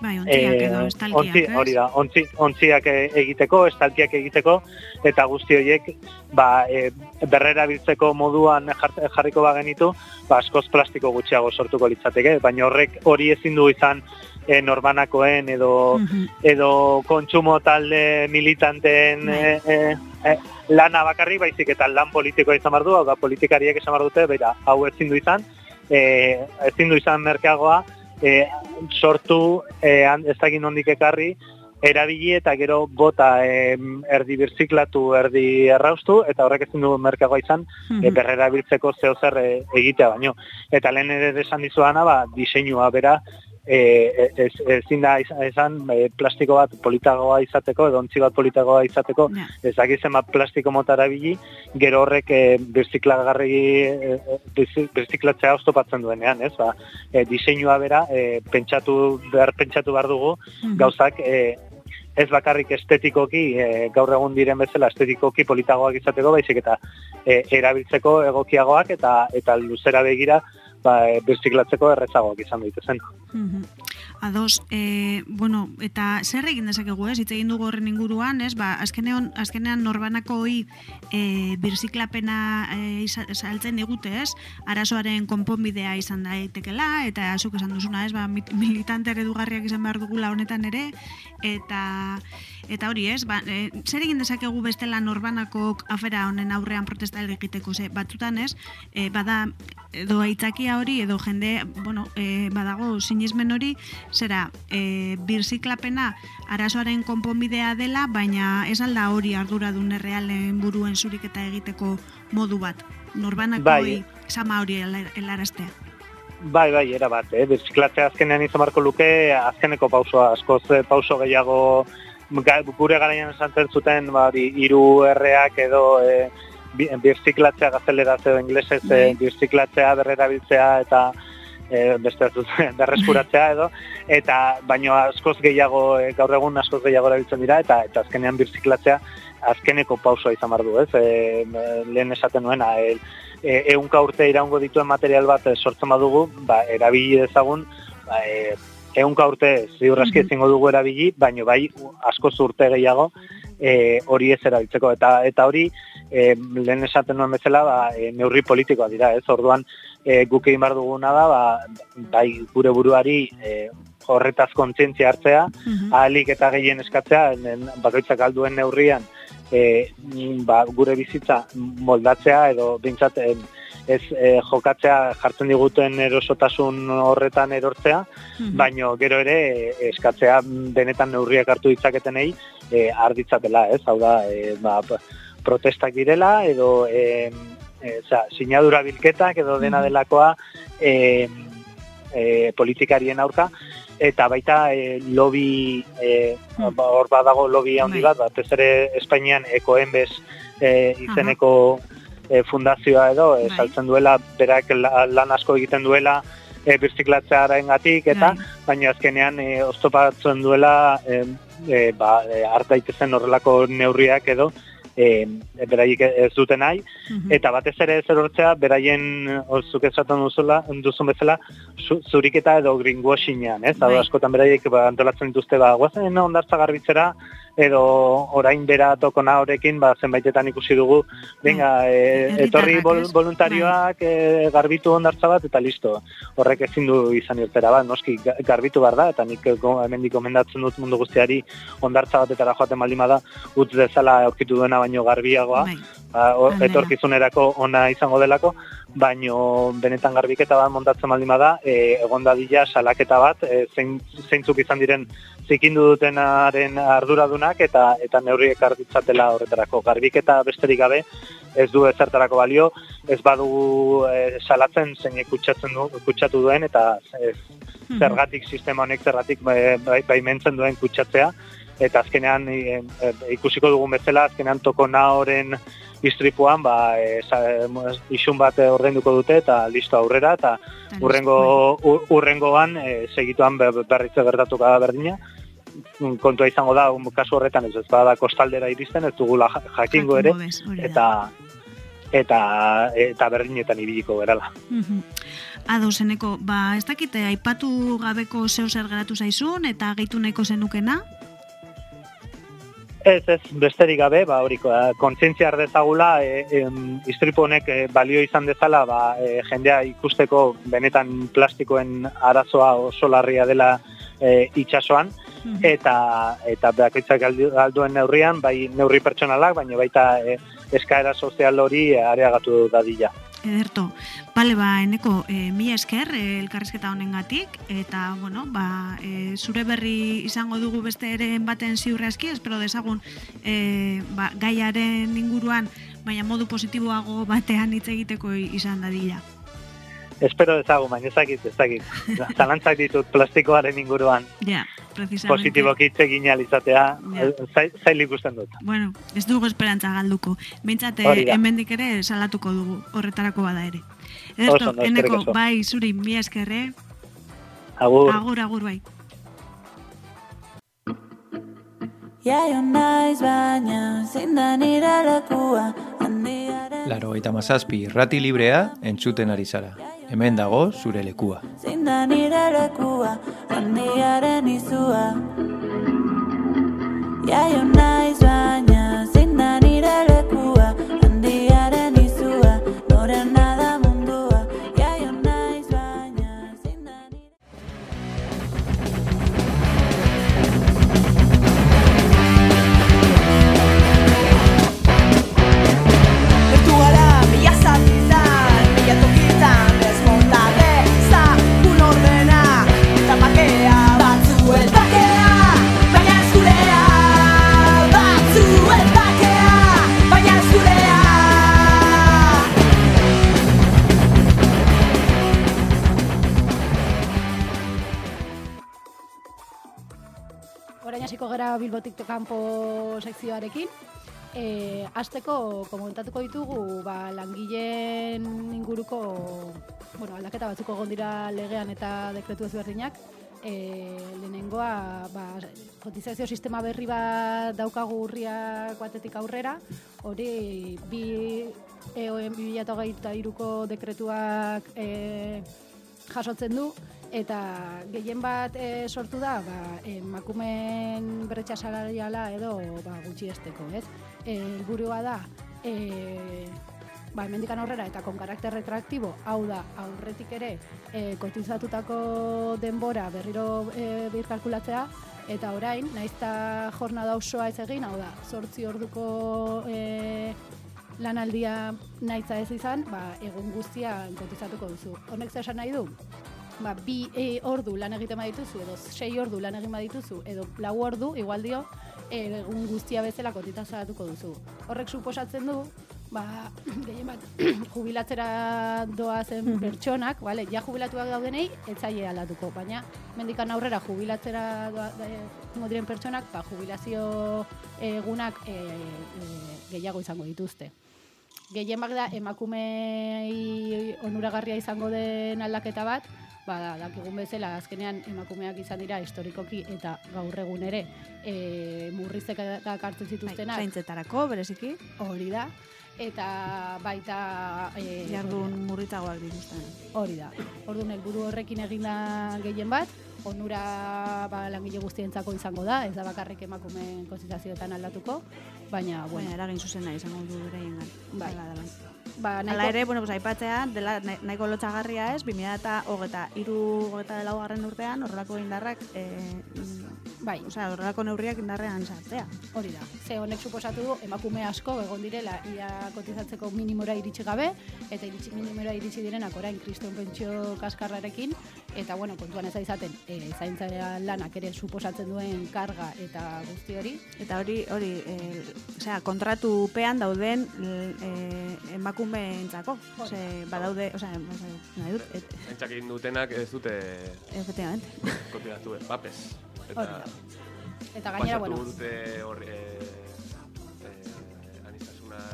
Bai, ontziak Eh, edo estalkiak, ontzi, ez? hori da, ontzi, ontziak e- egiteko, estalkiak egiteko, eta guzti horiek ba, e, berrerabiltzeko moduan jart- jarriko bagenitu, ba, askoz plastiko gutxiago sortuko litzateke, baina horrek hori ezin du izan e, norbanakoen edo edo kontsumo talde militanteen e, e, e, lana bakarri, baizik eta lan politikoa izan behar du, hau da politikariek esan behar dute, beira, hau ezin du izan, e, ezin du izan merkeagoa, e, sortu, e, ez dakit nondik ekarri, erabili eta gero bota e, erdi birziklatu, erdi erraustu, eta horrek ezin du merkeagoa izan, e, Mhm. berrera biltzeko zeo zer e, egitea baino. Eta lehen ere esan dizuana, ba, diseinua bera, e, ez, ezin da esan e, plastiko bat politagoa izateko, edo ontzi bat politagoa izateko, ez dakit zenbat plastiko mota erabili, gero horrek e, birziklagarri, e, birzi- birziklatzea oztopatzen duenean, ez? Ba, e, diseinua bera, e, pentsatu, behar pentsatu behar dugu, gauzak, e, ez bakarrik estetikoki, e, gaur egun diren bezala estetikoki politagoak izateko, baizik eta e, erabiltzeko egokiagoak eta eta luzera begira ba, e, birziklatzeko errezagoak izan daitezen. Mhm. Ados, e, bueno, eta zer egin dezakegu, ez? Hitz egin dugu horren inguruan, ez? Ba, azkenean, azkenean norbanako hoi e, birziklapena e, saltzen digute, ez? Arazoaren konponbidea izan daitekela, eta zuk esan duzuna, ez? Ba, militante eredugarriak izan behar dugula honetan ere, eta eta hori, ez? Ba, e, zer egin dezakegu bestela norbanako afera honen aurrean protesta egiteko, ze batzutan, ez? E, bada edo aitzakia hori edo jende, bueno, e, badago sinesmen hori, zera, e, birziklapena arazoaren konponbidea dela, baina ez alda hori arduradun errealen buruen zuriketa egiteko modu bat. Norbanako Bai. sama hori hela- helaraztea. Bai, bai, era bat, eh? birziklatzea azkenean izan beharko luke, azkeneko pausoa, askoz pauso gehiago, gure garaian esan zuten, ba, hori, hiru erreak edo e, bi- birziklatzea gazteleraz edo inglesez, e, Bai. birziklatzea, berrerabiltzea eta e, beste berreskuratzea edo, eta baino askoz gehiago, e, gaur egun askoz gehiago erabiltzen dira, eta eta azkenean birziklatzea azkeneko pausoa izan behar du, ez? E, lehen esaten nuena, e, e, ehunka urte iraungo dituen material bat e, sortzen badugu, ba, erabili dezagun, ba, e, ehunka urte ziur aski ezingo dugu erabili, baino bai asko urte gehiago e, hori ez erabiltzeko. Eta eta hori e, lehen esaten nuen bezala ba, e, neurri politikoa dira, ez? Orduan e, guk egin behar duguna da, ba, bai gure buruari e, horretaz kontzientzia hartzea, ahalik eta gehien eskatzea, bakoitzak alduen neurrian, e, ba, gure bizitza moldatzea edo bintzat ez e, jokatzea jartzen diguten erosotasun horretan erortzea, baino gero ere e, eskatzea benetan neurriak hartu ditzaketenei e, arditzatela, ez? Hau da, e, ba, protestak direla edo e, e, oza, sinadura bilketak edo dena delakoa e, e, politikarien aurka. Eta baita e, lobby e, hor badago lobby handi bat, batez ere Espainian ekoenbes e, izeneko e, fundazioa edo e, saltzen duela berak la- lan asko egiten duela e, birziklatzearen gatik, eta baina azkenean e, oztopatzen duela e, e, ba, e, hart daitezen horrelako neurriak edo e, beraiek ez duten nahi, eta batez ere ez erortzea, beraien ozuk esaten duzula, duzun bezala, zu, zuriketa edo greenwashingean, ez? Bai. askotan beraiek ba, antolatzen dituzte, ba, guazen ondartza garbitzera, edo orain bera tokona horekin, ba, zenbaitetan ikusi dugu, venga, e, etorri vol, voluntarioak e, garbitu ondartza bat, eta listo. Horrek ezin du izan irtera bat, noski, ga- garbitu behar da, eta nik hemendik gomendatzen dut mundu guztiari ondartza batetara joaten baldin bada, utz dezala aurkitu duena baino garbiagoa, Handela. Etorkizunerako ona izango delako, baino benetan garbiketa bat montatzen baldin bada, e, egon dadila salaketa bat, e, zein, zeintzuk izan diren zikindu dutenaren arduradunak eta eta neurriek hartitzatela horretarako. Garbiketa besterik gabe ez du ezertarako balio, ez badugu e, salatzen zein kutsatzen du, kutsatu duen eta ez, zergatik sistema honek zergatik bai, bai- baimentzen duen kutsatzea. Eta azkenean e, e, ikusiko dugun bezala azkenean toko naoren istripuan ba e, sa, isun bat ordainduko dute eta listo aurrera eta urrengo ur- urrengoan e, segituan be- berritze gertatuko da berdina Mm, kontua izango da un kasu horretan ez ez bada kostaldera iristen ez dugula ja- jakingo ere bez, eta eta eta berdinetan ibiliko gerala. Mhm. Ados, eneko, ba, ez dakite, aipatu gabeko zeo zer geratu zaizun, eta gehitu nahiko zenukena? Ez, ez, besterik gabe, ba, hori, eh, kontzientzia dezagula, e, em, istripu honek eh, balio izan dezala, ba, e, jendea ikusteko benetan plastikoen arazoa oso larria dela e, itxasoan, eta eta bakoitzak aldu- alduen neurrian, bai neurri pertsonalak, baina baita e, eskaera sozial hori areagatu dadila. Ederto. Bale, ba, eneko, e, mila esker e, elkarrizketa honengatik eta, bueno, ba, e, zure berri izango dugu beste ere baten ziurreazki, espero dezagun e, ba, gaiaren inguruan, baina modu positiboago batean hitz egiteko izan dadila. Espero dezagun, baina ezakit, ezakit. Zalantzak ditut plastikoaren inguruan Ja, precisamente. positiboki hitz egin ahal izatea, Ja. eh, zai- zail ikusten dut. Bueno, ez dugu esperantza galduko. Bintzate, da. hemendik ere salatuko dugu, horretarako bada ere. Oso Ederto, ondo, eskerrik eneko, bai, zuri, mila eskerre. Agur. Agur, agur, bai. Jaio naiz baina zein da nire lekua handiaren Laro eta mazazpi irrati librea entzuten ari zara. Hemen dago zure lekua. zein da nire lekua handiaren izua Jaio naiz gara Bilbotik kanpo sekzioarekin. E, azteko komentatuko ditugu ba, langileen inguruko bueno, aldaketa batzuk egon dira legean eta dekretu ezberdinak. E, lehenengoa ba, kotizazio sistema berri bat daukagu urriak batetik aurrera. Hori bi EOen 2023ko dekretuak e, jasotzen du eta gehien bat e, sortu da ba, emakumen bretxa salariala edo ba, gutxiesteko, ez? E, helburua da e, ba, hemendikan aurrera eta kon karakter retroaktibo, hau da, aurretik ere e, kotizatutako denbora berriro e, birkalkulatzea, eta orain, naizta jornada osoa ez egin, hau da, sortzi orduko e, lanaldia naitza ez izan, ba, egun guztia kotizatuko duzu. Honek zer nahi du? Ba, bi e, ordu lan egiten badituzu, edo sei ordu lan egin badituzu, edo lau ordu, igual dio, e, egun guztia bezala kotizatuko duzu. Horrek suposatzen du, ba, gehien bat, jubilatzera doazen pertsonak, vale, ja jubilatuak daudenei, etzaile aldatuko, baina mendikan aurrera jubilatzera doa, e, joango diren pertsonak, ba, jubilazio egunak e, e, gehiago izango dituzte. Gehien da emakumei onuragarria izango den aldaketa bat, ba, dakigun bezala, azkenean emakumeak izan dira historikoki eta gaur egun ere e, murrizketak hartzen zituztenak. Bai, zaintzetarako, bereziki. Hori da. Eta baita... E, Jardun murritagoak dituzten. Hori da. Orduan helburu horrekin egin da gehien bat, onura ba, langile guztientzako izango da, ez da bakarrik emakumeen konzitazioetan aldatuko, baina, bueno. Baina, eragin zuzena izango du bere Bai. Bai. Ba, Hala ere, bueno, pues, aipatzea, dela nahi- nahiko lotxagarria ez, 2000 eta hogeta, iru hogeta dela hogarren urtean, horrelako indarrak, e, bai. osea, horrelako neurriak indarrean sartzea. Hori da. Ze honek suposatu du emakume asko egon direla ia kotizatzeko minimora iritsi gabe eta iritsi minimora iritsi direnak orain kriston pentsio kaskarrarekin eta bueno, kontuan ez izaten, e, zaintza lanak ere suposatzen duen karga eta guzti hori. Eta hori, hori, e, osea, kontratupean dauden e, emakumeentzako. Ose, badaude, osea, nahi dut, et, Zaintzak egin dutenak ez dute efectivamente. kontidatu papes. Hori Eta da. Eta gainera, bueno, pasatu dute hor, eh, eh, aniztasuna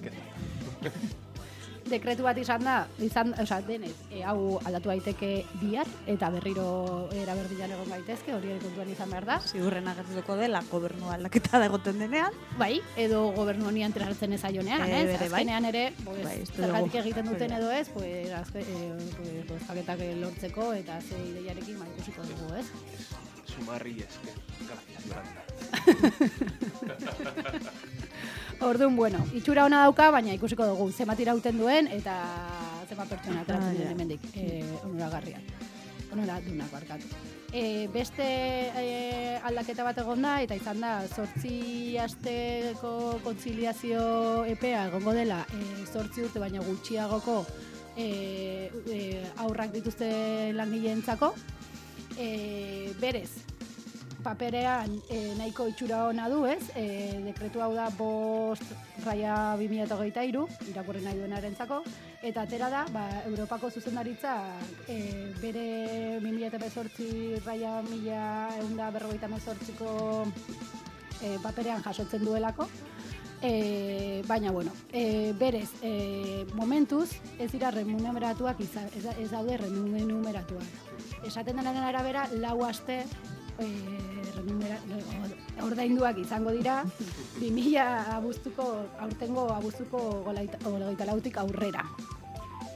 eketa. Dekretu bat izan da, izan, osea, denez, e, hau aldatu daiteke bihar eta berriro era berdinan egon gaitezke, hori ere kontuan izan behar da. Ziurren agertuko dela gobernu aldaketa da egoten denean. Bai, edo gobernu honi entrenatzen ez aionean, Eh, ez? bere, bai. Azkenean ere, pues, Bai, zergatik egiten duten edo ez, pues, azke, eh, pues, bozkaketak lortzeko eta ze ideiarekin ba, ikusiko dugu, ez? Sumarri esker. Gracias. Orduan, bueno, itxura ona dauka, baina ikusiko dugu zenbat irauten duen eta zenbat pertsona ateratzen Ah, duen hemendik eh, onuragarriak. Onura dunak barkatu. E, beste e, aldaketa bat egon da, eta izan da, sortzi asteko kontziliazio epea egongo dela, e, sortzi urte baina gutxiagoko e, e, aurrak dituzte langileentzako. E, berez, paperean e, nahiko itxura ona du, ez? E, dekretu hau da bost raia 2023, irakurri nahi duenarentzako, eta atera da, ba, Europako zuzendaritza e, bere 2018 raia 1100 berrogeita mezortziko e, paperean jasotzen duelako, E, baina, bueno, e, berez, e, momentuz, ez dira remuneratuak ez, da- ez daude remuneratuak. Esaten denaren arabera, lau aste e, ordainduak izango dira, 2000 abuztuko, aurtengo abuztuko golaita- lautik aurrera.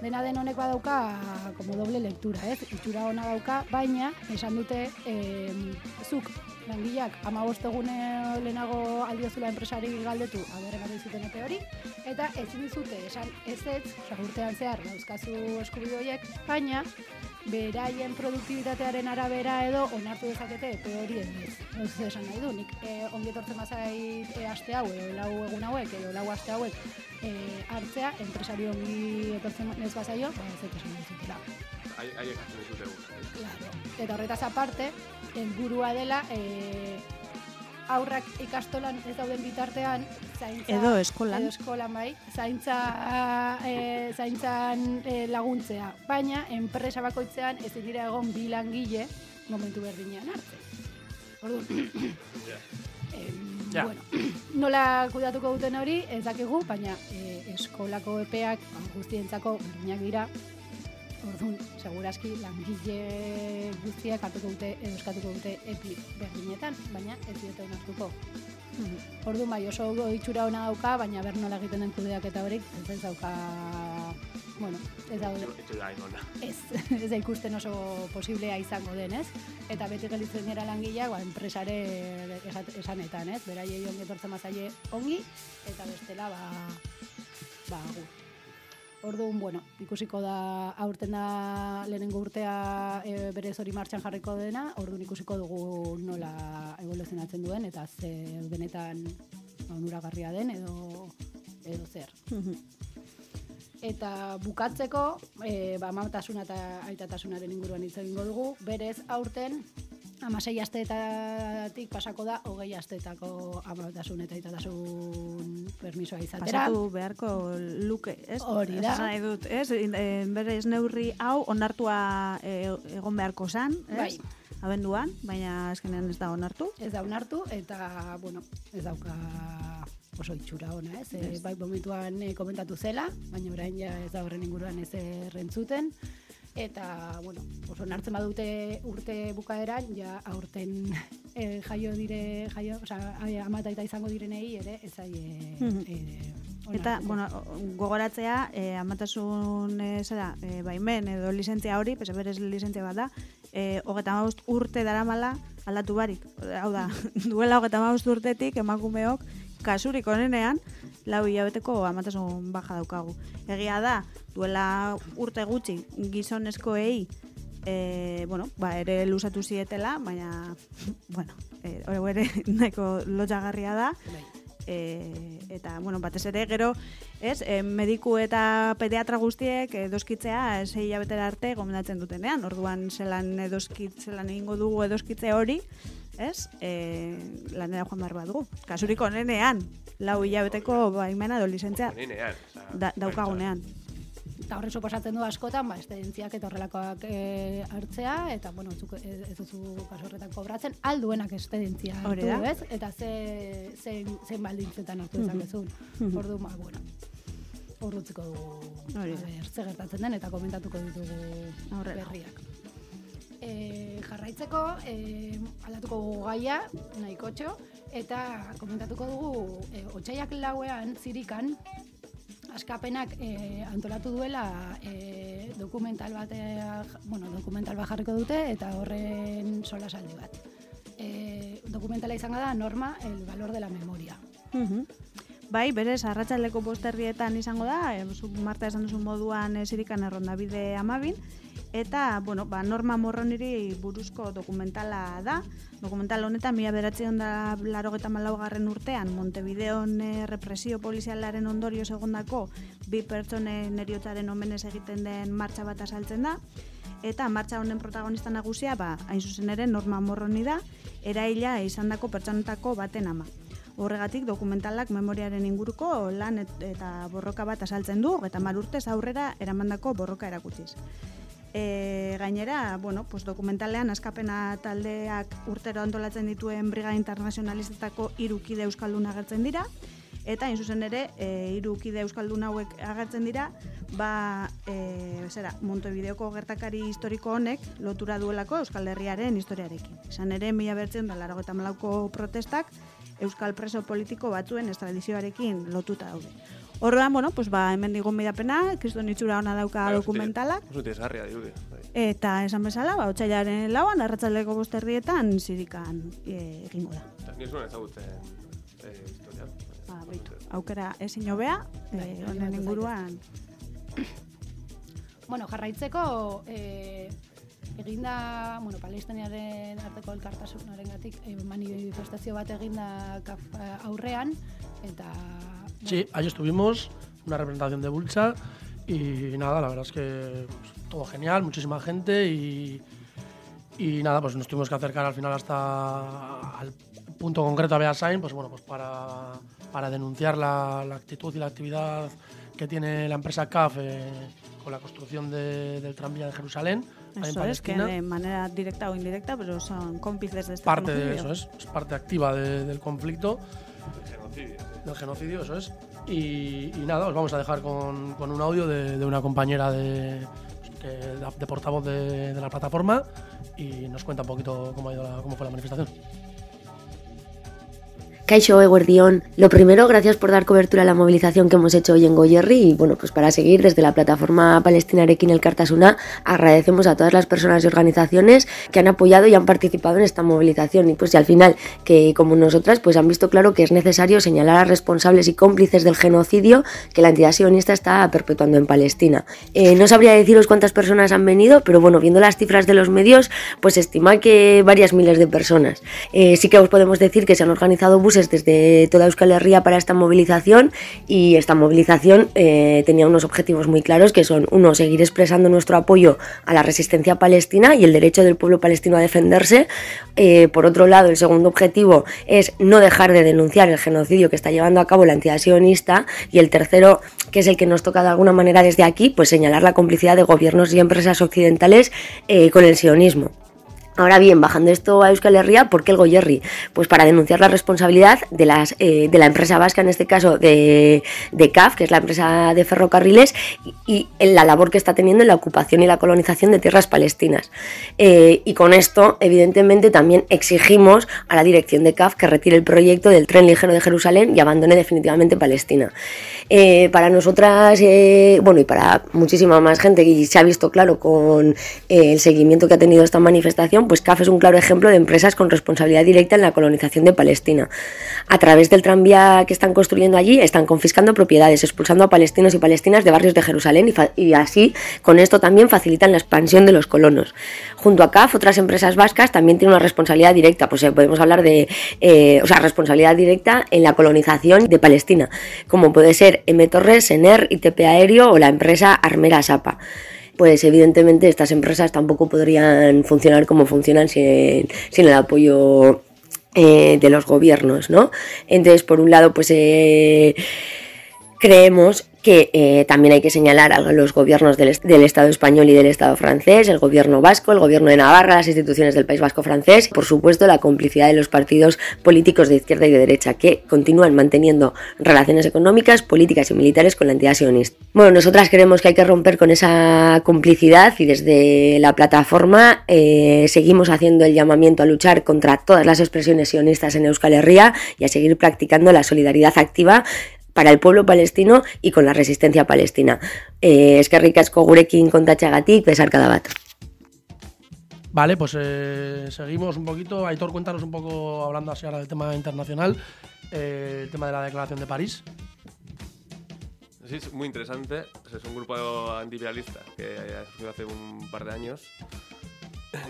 Dena den honek badauka como doble lectura, ez? Itxura ona dauka, baina esan dute em, zuk langileak amabost egune lehenago aldiozula enpresari galdetu aber ematen zuten epe hori, eta ezin dizute esan ez ez, urtean zehar dauzkazu eskubide horiek, baina beraien produktibitatearen arabera edo onartu dezakete epe hori ez. Ez ez esan nahi du, nik eh, ongi etortzen bazait eh, aste hau edo lau egun hauek edo lau aste hauek eh, hartzea, enpresari ongi etortzen ez bazaio, ba ez dut esan dizutela. Hai- Haiek hartzen dizute Claro. Eta horretaz aparte, helburua dela eh, aurrak ikastolan ez dauden bitartean, zaintza... Edo eskolan. Edo eskolan, bai. Zaintza, e, zaintzan e, laguntzea. Baina, enpresa bakoitzean ez dira egon bi langile momentu berdinean arte. Orduan, Ja. bueno, nola kudatuko duten hori, ez dakigu, baina e, eskolako epeak ba, guztientzako berdinak dira. Orduan, seguraski langile guztiak hartuko dute, edo eskatuko dute epi berdinetan, baina ez diote onartuko. Orduan bai, oso itxura ona dauka, baina ber nola egiten den kudeak eta horik, ez ez dauka, bueno, ez daude, Etxe da, inona. ez, ez da ikusten oso posiblea izango den, ez? Eta beti gelditzen dira langileak, ba, enpresare esanetan, ez? Beraiei ongi etortzen mazaie ongi, eta bestela, ba, ba, gu. Orduan, bueno, ikusiko da aurten da lehenengo urtea e, berez hori martxan jarriko dena, orduan ikusiko dugu nola evoluzionatzen duen eta ze benetan onuragarria den edo edo zer. Eta bukatzeko, e, ba, amatasuna eta aitatasunaren inguruan hitz egingo dugu, berez aurten amasei asteetatik pasako da, hogei asteetako amatasun eta aitatasun permisoa izatera. Pasatu beharko luke, ez? Hori da. Esan nahi dut, ez? Eh, Berez neurri hau onartua eh, egon beharko zan, ez? Bai. Abenduan, baina azkenean ez da onartu. Ez da onartu eta, bueno, ez dauka oso itxura ona, ez? E, Ez. bai momentuan eh, komentatu zela, baina orain ja ez da horren inguruan ez errentzuten. Eta, bueno, oso onartzen badute urte bukaeran, ja aurten e, jaio dire, jaio, osea, amata eta izango direnei ere, ez zaie... Mhm. e, Eta, bueno, gogoratzea, eh, amatasun eh, zera, eh, baimen edo lizentzia hori, pese berez lizentzia bat da, eh, hogeta maust urte daramala aldatu barik. Hau da, duela hogeta maust urtetik emakumeok kasurik onenean, lau hilabeteko amatasun baja daukagu. Egia da, duela urte gutxi gizonezkoei e, bueno, ba, ere lusatu zietela, baina, bueno, e, hori ere nahiko lotxagarria da. E, eta, bueno, batez ere, gero, ez, e, mediku eta pediatra guztiek edoskitzea sei hilabetera arte gomendatzen dutenean. Orduan, zelan edoskit, zelan egingo dugu edoskitze hori, ez, e, lanera joan behar bat dugu. Kasurik onenean, lau hilabeteko baimena edo lizentzia da, daukagunean. Eta horre suposatzen du askotan, ba, estedentziak eta horrelakoak e, hartzea, eta, bueno, zuk ez, ez duzu kasu horretan kobratzen, alduenak estedentzia hartu, da. ez? Eta ze, zein, zein baldintzetan hartu Mhm. dezakezun. Mhm. Ordu, ba, bueno, hor utziko dugu, Hori a da. gertatzen den, eta komentatuko ditugu berriak. E, jarraitzeko, e, aldatuko dugu gaia, nahikotxo, eta komentatuko dugu, e, otxaiak lauean, zirikan, askapenak e, antolatu duela e, dokumental bat, bueno, dokumental bat jarriko dute, eta horren solasaldi bat. E, dokumentala izango da, norma, el valor de la memoria. Mhm. Bai, berez, arratsaldeko posterrietan izango da, e, Marta esan duzu moduan e, zirikan errondabide amabin, eta, bueno, ba, Norma Morroniri buruzko dokumentala da. Dokumental honetan, mila beratzen da larogeta malaugarren urtean, Montevideon e, represio polizialaren ondorioz egondako bi pertsonen eriotzaren omenez egiten den martxa bat azaltzen da. Eta martxa honen protagonista nagusia, ba, hain zuzen ere, Norma Morroni da, eraila izandako pertsonetako baten ama. Horregatik dokumentalak memoriaren inguruko lan et- eta borroka bat azaltzen du, eta mar urtez aurrera eramandako borroka erakutsiz. E, gainera, bueno, pues dokumentalean askapena taldeak urtero antolatzen dituen Briga Internazionalistetako hiru kide euskaldun agertzen dira, eta hain zuzen ere, e, hiru kide euskaldun hauek agertzen dira, ba, e, zera, Montevideoko gertakari historiko honek lotura duelako Euskal Herriaren historiarekin. Izan ere, mila bertzen da malauko protestak Euskal preso politiko batzuen estradizioarekin lotuta daude. Orduan, bueno, pues ba, hemen digun midapena, kriston itxura ona dauka Bai, dokumentalak, Oso interesgarria dirudi. bai. eta esan bezala, ba, otxailaren lauan, arratzaldeko bosterrietan, zirikan e, egingo da. Eta Ni ez nuen ezagutzen eh, historia. Ba, beitu, aukera ezin hobea, e, honen inguruan. Bueno, jarraitzeko, e, eginda, bueno, palestiniaren arteko elkartasunaren gatik, e, manifestazio bat eginda kaf, aurrean, eta... Sí, ahí estuvimos, una representación de Bulcha y nada, la verdad es que pues, todo genial, muchísima gente y, y nada, pues nos tuvimos que acercar al final hasta al punto concreto a Beasain, pues bueno, pues para, para denunciar la, la actitud y la actividad que tiene la empresa CAF eh, con la construcción de- del tranvía de Jerusalén. En Eso es, que de manera directa o indirecta, pero son cómplices de este parte de genocidio. eso es, es parte activa de- del conflicto, Genocidio. del genocidio, eso es. Y, y nada, os vamos a dejar con, con un audio de, de una compañera de, de portavoz de, de la plataforma y nos cuenta un poquito cómo, ha ido la- cómo fue la manifestación. Kaixo Eguerdión, lo primero, gracias por dar cobertura a la movilización que hemos hecho hoy en Goyerri y bueno, pues para seguir desde la plataforma palestina Arequín el Cartasuna, agradecemos a todas las personas y organizaciones que han apoyado y han participado en esta movilización y pues y al final que como nosotras pues han visto claro que es necesario señalar a responsables y cómplices del genocidio que la entidad sionista está perpetuando en Palestina. Eh, no sabría deciros cuántas personas han venido, pero bueno, viendo las cifras de los medios, pues estima que varias miles de personas. Eh, sí que os podemos decir que se han organizado buses desde toda Euskal Herria para esta movilización y esta movilización eh, tenía unos objetivos muy claros que son, uno, seguir expresando nuestro apoyo a la resistencia palestina y el derecho del pueblo palestino a defenderse. Eh, por otro lado, el segundo objetivo es no dejar de denunciar el genocidio que está llevando a cabo la entidad sionista y el tercero, que es el que nos toca de alguna manera desde aquí, pues señalar la complicidad de gobiernos y empresas occidentales eh, con el sionismo. Ahora bien, bajando esto a Euskal Herria, ¿por qué el Goyerri? Pues para denunciar la responsabilidad de, eh, la empresa vasca, en este caso de, de CAF, que es la empresa de ferrocarriles, y, en la labor que está teniendo en la ocupación y la colonización de tierras palestinas. Eh, y con esto, evidentemente, también exigimos a la dirección de CAF que retire el proyecto del tren ligero de Jerusalén y abandone definitivamente Palestina. Eh, para nosotras, bueno, y para muchísima más gente, y se ha visto claro con el seguimiento que ha tenido esta manifestación, pues CAF es un claro ejemplo de empresas con responsabilidad directa en la colonización de Palestina. A través del tranvía que están construyendo allí, están confiscando propiedades, expulsando a palestinos y palestinas de barrios de Jerusalén y, así, con esto también facilitan la expansión de los colonos. Junto a CAF, otras empresas vascas también tienen una responsabilidad directa, pues eh, podemos hablar de, eh, o sea, responsabilidad directa en la colonización de Palestina, como puede ser M Torres, Ener, ITP Aéreo o la empresa Armera Sapa pues evidentemente estas empresas tampoco podrían funcionar como funcionan sin, sin el apoyo eh, de los gobiernos, ¿no? Entonces, por un lado, pues eh, creemos que eh, también hay que señalar a los gobiernos del, est- del Estado español y del Estado francés, el gobierno vasco, el gobierno de Navarra, las instituciones del País Vasco francés, por supuesto la complicidad de los partidos políticos de izquierda y de derecha que continúan manteniendo relaciones económicas, políticas y militares con la entidad sionista. Bueno, nosotras creemos que hay que romper con esa complicidad y desde la plataforma eh, seguimos haciendo el llamamiento a luchar contra todas las expresiones sionistas en Euskal Herria y a seguir practicando la solidaridad activa para el pueblo palestino y con la resistencia palestina. Eh, es que ricasco gurekin kontatxagatik, besar cada bat. Vale, pues eh, seguimos un poquito. Aitor, cuéntanos un poco, hablando así ahora del tema internacional, eh, el tema de la declaración de París. Sí, es muy interesante. Es un grupo antiimperialista que ha surgido hace un par de años,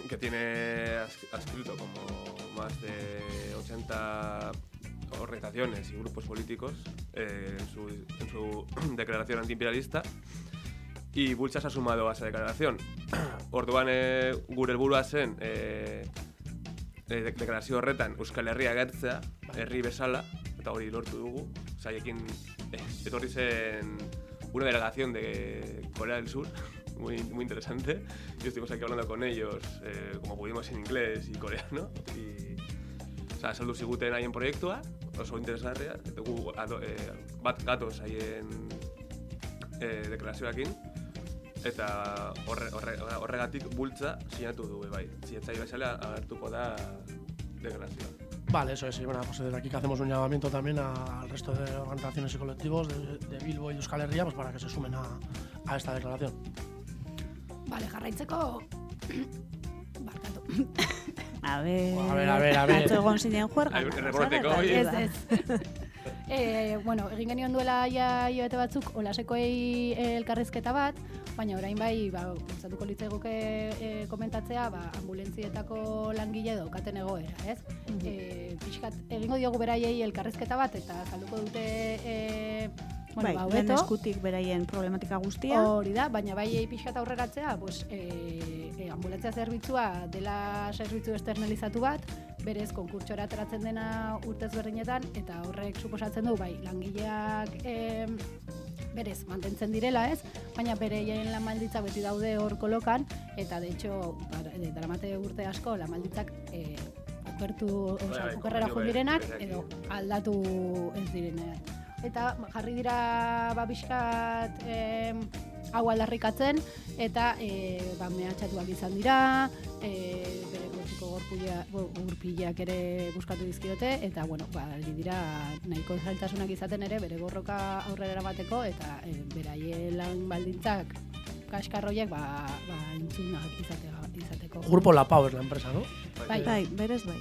que tiene has- adscrito como más de 80 organizaciones y grupos políticos eh, en, su, en su declaración antiimperialista. Y Bultza se ha sumado a esa declaración. Orduan eh, gure zen eh, eh, de- deklarazio horretan Euskal Herria agertzea, herri bezala, eta hori lortu dugu. Zaiekin eh, etorri zen una delegación de Corea del Sur, muy, muy interesante. Y estuvimos aquí hablando con ellos, eh, como pudimos en inglés y coreano. Y, Osa, saldu ziguten haien proiektua, oso interesgarria, eta gu ado, eh, bat gatoz haien eh, deklarazioakin, eta horre, horre, horregatik bultza sinatu dugu bai. Zinetzai bezala agertuko da deklarazioa. Vale, eso es. Y bueno, pues desde aquí que hacemos un llamamiento también al resto de organizaciones y colectivos de, de Bilbo y Euskal Herria pues para que se sumen a, a esta declaración. Bale, jarraitzeko... Barkatu. A ver, A ver, a ver, a ver. Atzo egon zinen juerga. Ai, errekorteko, oi? Ez, ez. Eh, bueno, egin genion duela ja hilabete batzuk olasekoei eh, elkarrizketa bat, baina orain bai, ba, pentsatuko litzaiguke eh, komentatzea, ba, ambulentzietako langile daukaten egoera, ez? Eh, pixkat, egingo diogu beraiei elkarrizketa bat, eta salduko dute eh, bueno, bai, ba, lehen eskutik beraien problematika guztia. Hori da, baina bai pixkat aurreratzea, pues, e, e, ambulantzia zerbitzua dela zerbitzu externalizatu bat, berez konkurtsora ateratzen dena urtez berdinetan, eta horrek suposatzen du, bai, langileak e, berez mantentzen direla, ez? Baina bereien lan malditzak beti daude hor kolokan, eta de hecho, e, daramate urte asko, lan malditzak e, okertu, Bai, osea, bai, okerrera joan bai, direnak, edo aldatu ez direnean eta jarri dira ba pixkat em, hau aldarrikatzen eta e, ba, mehatxatuak izan dira e, bere kotxiko gorpila- go- gurpilak ere buskatu dizkiote eta bueno, ba, dira nahiko zailtasunak izaten ere bere borroka aurrera eramateko eta e, beraien lan baldintzak kaskarroiek ba, ba, entzunak izateko. Grupo La Pau es la empresa, ¿no? Bai, Bai, berez bai.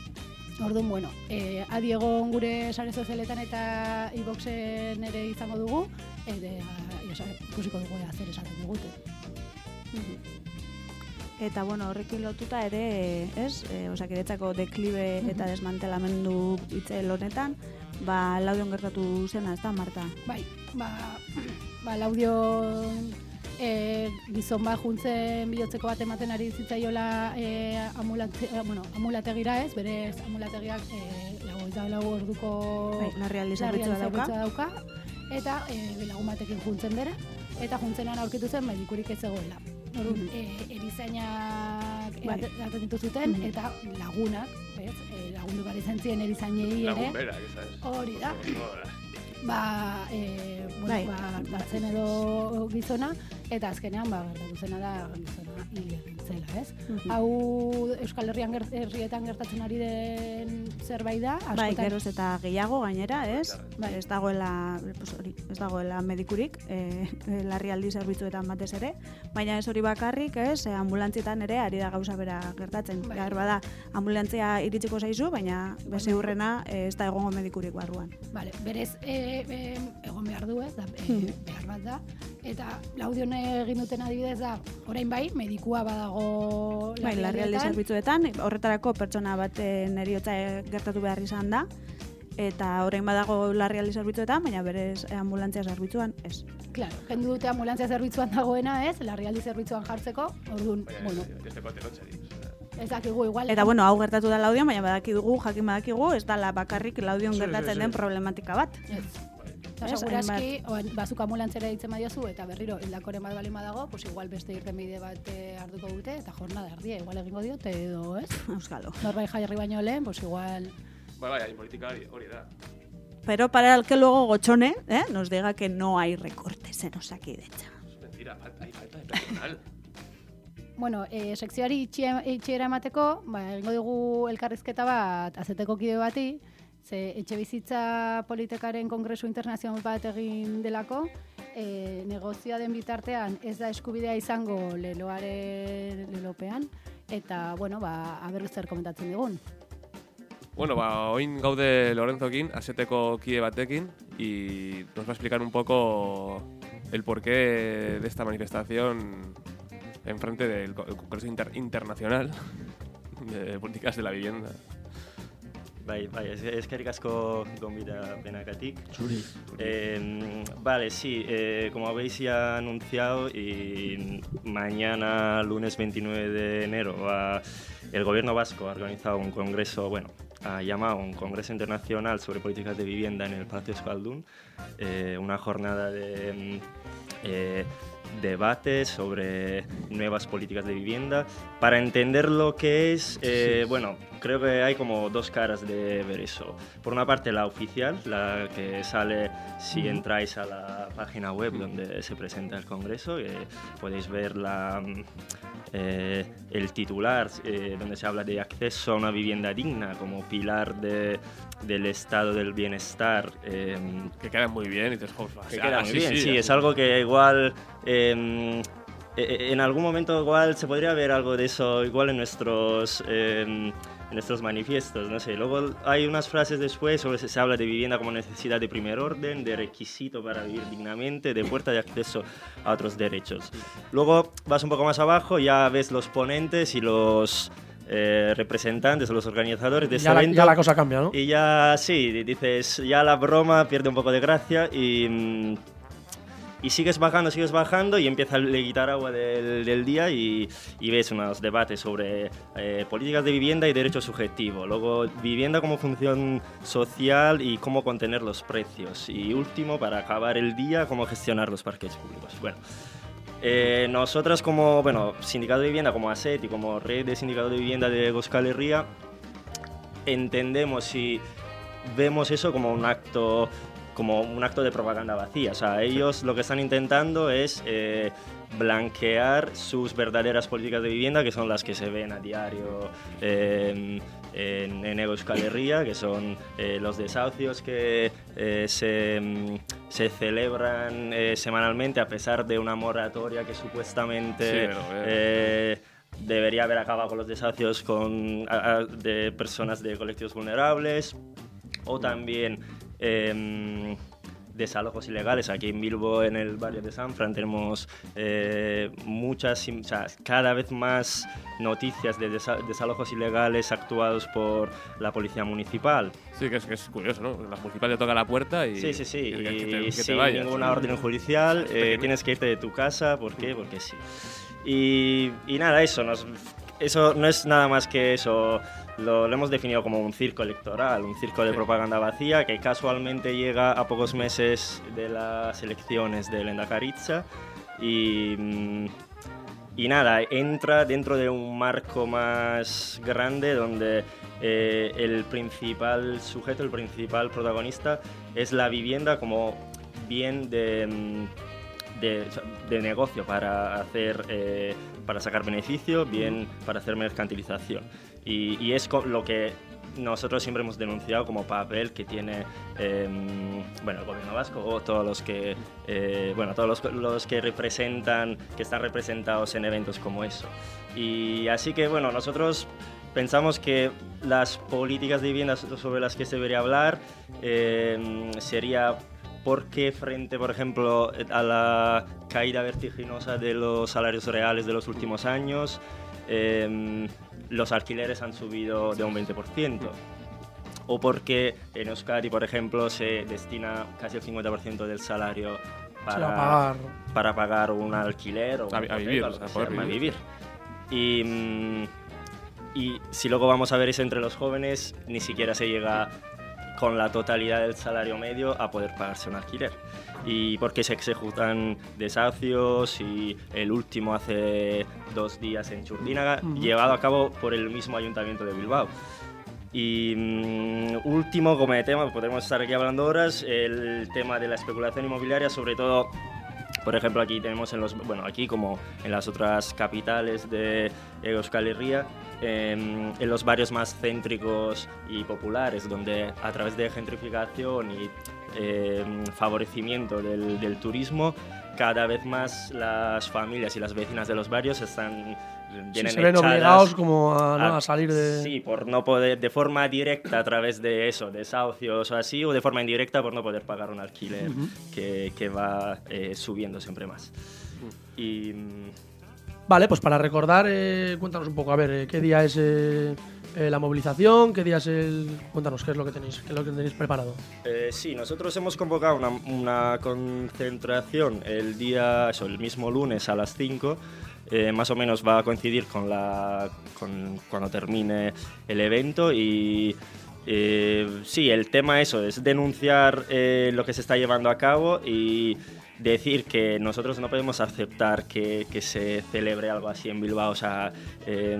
Orduan, bueno, eh, adi egon gure sare sozialetan eta iboxen ere izango dugu, ere, ja, ikusiko dugu ea zer esaten digute. Eta bueno, horrekin lotuta ere, ez, e, osakidetzako deklibe eta desmantelamendu itzel honetan, ba, laudion gertatu zena, ez da, Marta? Bai, ba, ba laudio e, gizon bat juntzen bihotzeko bat ematen ari zitzaiola e, amulate, eh, bueno, amulategira ez, berez amulategiak e, lau, eta lau orduko Bai, larrialdi zerbitzua dauka. dauka, eta e, lagun batekin juntzen bere, eta juntzenan aurkitu zen medikurik ez zegoela. Orduan, e, erizainak Bai. atenditu zuten, eta lagunak, ez? E, lagundu behar izan ziren erizainei ere. Lagun berak, ez da. Hori da. Ba, e, bueno, Bai. ba, batzen edo gizona, eta azkenean, ba, gertatu zena da gizona zela, ez? Mhm. Hau Euskal Herrian ger- herrietan gertatzen ari den zerbait da, Bai, askotan- geroz eta gehiago gainera, ez? Bai, ez dagoela, pues hori, ez dagoela medikurik, eh, larrialdi zerbitzuetan batez ere, baina ez hori bakarrik, ez? Eh, ambulantzietan ere ari da gauza bera gertatzen. Bai. Behar bada, ambulantzia iritsiko zaizu, baina beze hurrena eh, ez da egongo medikurik barruan. Vale, berez e, e, egon behar du ez, da, e, behar bat da. Eta laudion egin duten adibidez da, orain bai, medikua badago Bai, larrialdi zerbitzuetan, horretarako pertsona baten eriotza eh, gertatu behar izan da, eta orain badago larrialdi zerbitzuetan, baina berez ambulantzia zerbitzuan ez. Claro, kendu dute ambulantzia zerbitzuan dagoena ez, larrialdi zerbitzuan jartzeko, orduan, bueno, ez dakigu igual. Eta bueno, hau gertatu da laudion, baina badakigu, jakin badakigu, ez dala bakarrik laudion gertatzen den problematika bat. Ez. Eta segurazki, bazuk ambulantzera ditzen badiozu, eta berriro hildakoren bat balin badago, pues igual beste irten bide bat eh, hartuko dute, eta jornada erdia, igual egingo diote edo, ez? Euskalo. Norbait jarri baino lehen, pues igual... Bai, bai, politika hori, hori da. Pero para el que luego Gochone ¿eh? nos diga que no hay recortes en Osakidetza. Mentira, falta, hay falta de personal. Bueno, e, sekzioari itxie- itxiera emateko, ba, egingo dugu elkarrizketa bat azeteko kide bati, ze etxe bizitza politikaren kongresu internazional bat egin delako, e, negozioa den bitartean ez da eskubidea izango leloaren lelopean, eta, bueno, ba, aberriz zer komentatzen digun. Bueno, ba, oin gaude Lorenzokin, aseteko kide batekin, y nos va a explicar un poco el porqué de esta manifestación en frente del Co- el Congreso Inter- Internacional de Políticas de la Vivienda. Bai, bai, eskerrik asko gonbida benagatik. Zuri. Eh, vale, sí, eh, como habéis ya anunciado, y mañana, lunes 29 de enero, va- el gobierno vasco ha organizado un congreso, bueno, ha llamado un congreso internacional sobre políticas de vivienda en el Palacio Escaldún, eh, una jornada de mm, eh, debate sobre nuevas políticas de vivienda. Para entender lo que es, eh, bueno, creo que hay como dos caras de ver eso. Por una parte la oficial, la que sale si entráis a la página web donde se presenta el Congreso, que podéis ver la, mm, eh, el titular eh, donde se habla de acceso a una vivienda digna como pilar de- del estado del bienestar. em, Que queda muy bien y te que ah, queda muy sí, bien, sí, sí, es algo que igual eh, en algún momento igual se podría ver algo de eso igual en nuestros em, en nuestros manifiestos, no sé. Luego hay unas frases después sobre se habla de vivienda como necesidad de primer orden, de requisito para vivir dignamente, de puerta de acceso a otros derechos. Luego vas un poco más abajo, ya ves los ponentes y los eh, representantes o los organizadores de este Ya la, evento. ya la cosa cambia, ¿no? Y ya, sí, dices, ya la broma pierde un poco de gracia y, mm, y sigues bajando, sigues bajando y empieza el quitar agua del, del día y, y ves unos debates sobre eh, políticas de vivienda y derecho subjetivo. Luego, vivienda como función social y cómo contener los precios. Y último, para acabar el día, cómo gestionar los parques públicos. Bueno. Eh, nosotras como, bueno, sindicato de vivienda, como ASET y como red de sindicatos de vivienda de Euskal Herria, entendemos y vemos eso como un acto como un acto de propaganda vacía. O sea, ellos lo que están intentando es eh, blanquear sus verdaderas políticas de vivienda, que son las que se ven a diario eh, en, en Euskal Herria, que son eh, los desahucios que eh, se, mm, se celebran semanalmente a pesar de una moratoria que supuestamente... Sí, pero, debería haber acabado con los desahucios con, a- a- de personas de colectivos vulnerables. O también em, desalojos ilegales. Aquí en Bilbo, en el barrio de San Fran, tenemos eh, muchas, o sea, cada vez más noticias de desa- desalojos ilegales actuados por la policía municipal. Sí, que es, que es curioso, ¿no? La municipal te toca la puerta y... Sí, sí, sí. y que- que te- Y que te sin vayas. ninguna orden judicial, eh, tienes que irte de tu casa. ¿Por qué? Porque sí. Y, y nada, eso, nos, eso no es nada más que eso. Lo, lo hemos definido como un circo electoral, un circo de propaganda vacía que casualmente llega a pocos meses de las elecciones de Lenda Caritza y, mm, y nada, entra dentro de un marco más grande donde eh, el principal sujeto, el principal protagonista es la vivienda como bien de, mm, de negocio para hacer eh, para sacar beneficio, bien para hacer mercantilización. Y, y es lo que nosotros siempre hemos denunciado como papel que tiene eh, bueno, el gobierno vasco o todos los que eh, bueno, todos los, los que representan, que están representados en eventos como eso. Y así que bueno, nosotros pensamos que las políticas de vivienda sobre las que se debería hablar eh, sería por qué frente, por ejemplo, a la caída vertiginosa de los salarios reales de los últimos años, eh, los alquileres han subido de un 20%. O porque en Euskadi, por ejemplo, se destina casi el 50% del salario para, pagar. para pagar un alquiler o A vi- a vivir, o sea, poder vivir. vivir. Y, mm, y si luego vamos a ver eso entre los jóvenes, ni siquiera se llega con la totalidad del salario medio a poder pagarse un alquiler. Y porque se ejecutan desahucios y el último hace dos días en Churdínaga, llevado a cabo por el mismo ayuntamiento de Bilbao. Y mm, último, como de tema, podemos estar aquí hablando horas, el tema de la especulación inmobiliaria, sobre todo por ejemplo, aquí tenemos en los, bueno, aquí como en las otras capitales de Euskal Herria, em, en los barrios más céntricos y populares, donde a través de gentrificación y em, favorecimiento del, del turismo, cada vez más las familias y las vecinas de los barrios están Sí, se ven obligados como a, ¿no? a salir de... Sí, por no poder, de forma directa a través de eso, desahucios o así, o de forma indirecta por no poder pagar un alquiler que, que va eh, subiendo siempre más. Y mm, Vale, pues para recordar, eh, cuéntanos un poco, a ver, eh, ¿qué día es eh, eh, la movilización? ¿Qué día es el...? Cuéntanos, ¿qué es lo que tenéis, lo que tenéis preparado? eh, sí, nosotros hemos convocado una, concentración el día, eso, el mismo lunes a las 5. eh, más o menos va a coincidir con, la, con cuando termine el evento y sí, el tema eso es denunciar lo que se está llevando a cabo y decir que nosotros no podemos aceptar que, que se celebre algo así en Bilbao. O sea, eh,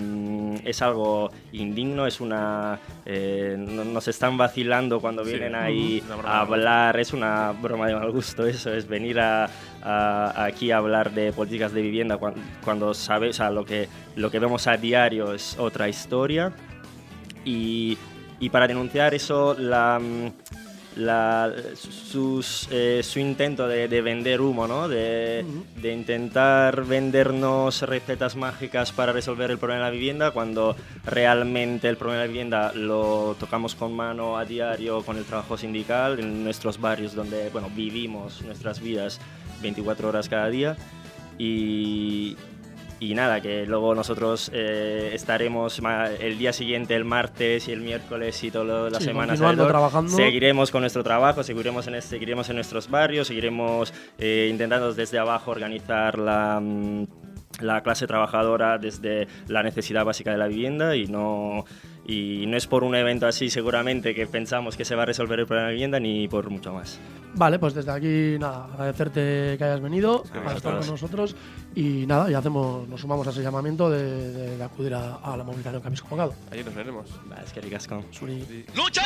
es algo indigno, es una... eh, no- nos están vacilando cuando Sí, vienen ahí a hablar. Es una broma de mal gusto eso, es venir a, a- aquí a hablar de políticas de vivienda cuan- cuando, sabes, o sea, lo que, lo que vemos a diario es otra historia. Y, y para denunciar eso, la, eh, su intento de, de vender humo, ¿no? de, de intentar vendernos recetas mágicas para resolver el problema de la vivienda, cuando realmente el problema de la vivienda lo tocamos con mano a diario con el trabajo sindical en nuestros barrios donde bueno, vivimos nuestras vidas 24 horas cada día. Y, y nada, que luego nosotros eh, estaremos el día siguiente, el martes y el miércoles y todas las Sí, semanas trabajando. Seguiremos con nuestro trabajo, seguiremos en, este- seguiremos en nuestros barrios, seguiremos eh, intentando desde abajo organizar la, mm, la clase trabajadora desde la necesidad básica de la vivienda y no, y no es por un evento así seguramente que pensamos que se va a resolver el problema de vivienda ni por mucho más. Vale, pues desde aquí, nada, agradecerte que hayas venido Sí, a gracias estar con nosotros y nada, y hacemos, nos sumamos a ese llamamiento de, de- de acudir a, a la movilización que habéis convocado. Allí nos veremos. Es que ricasco. Suri. Mucha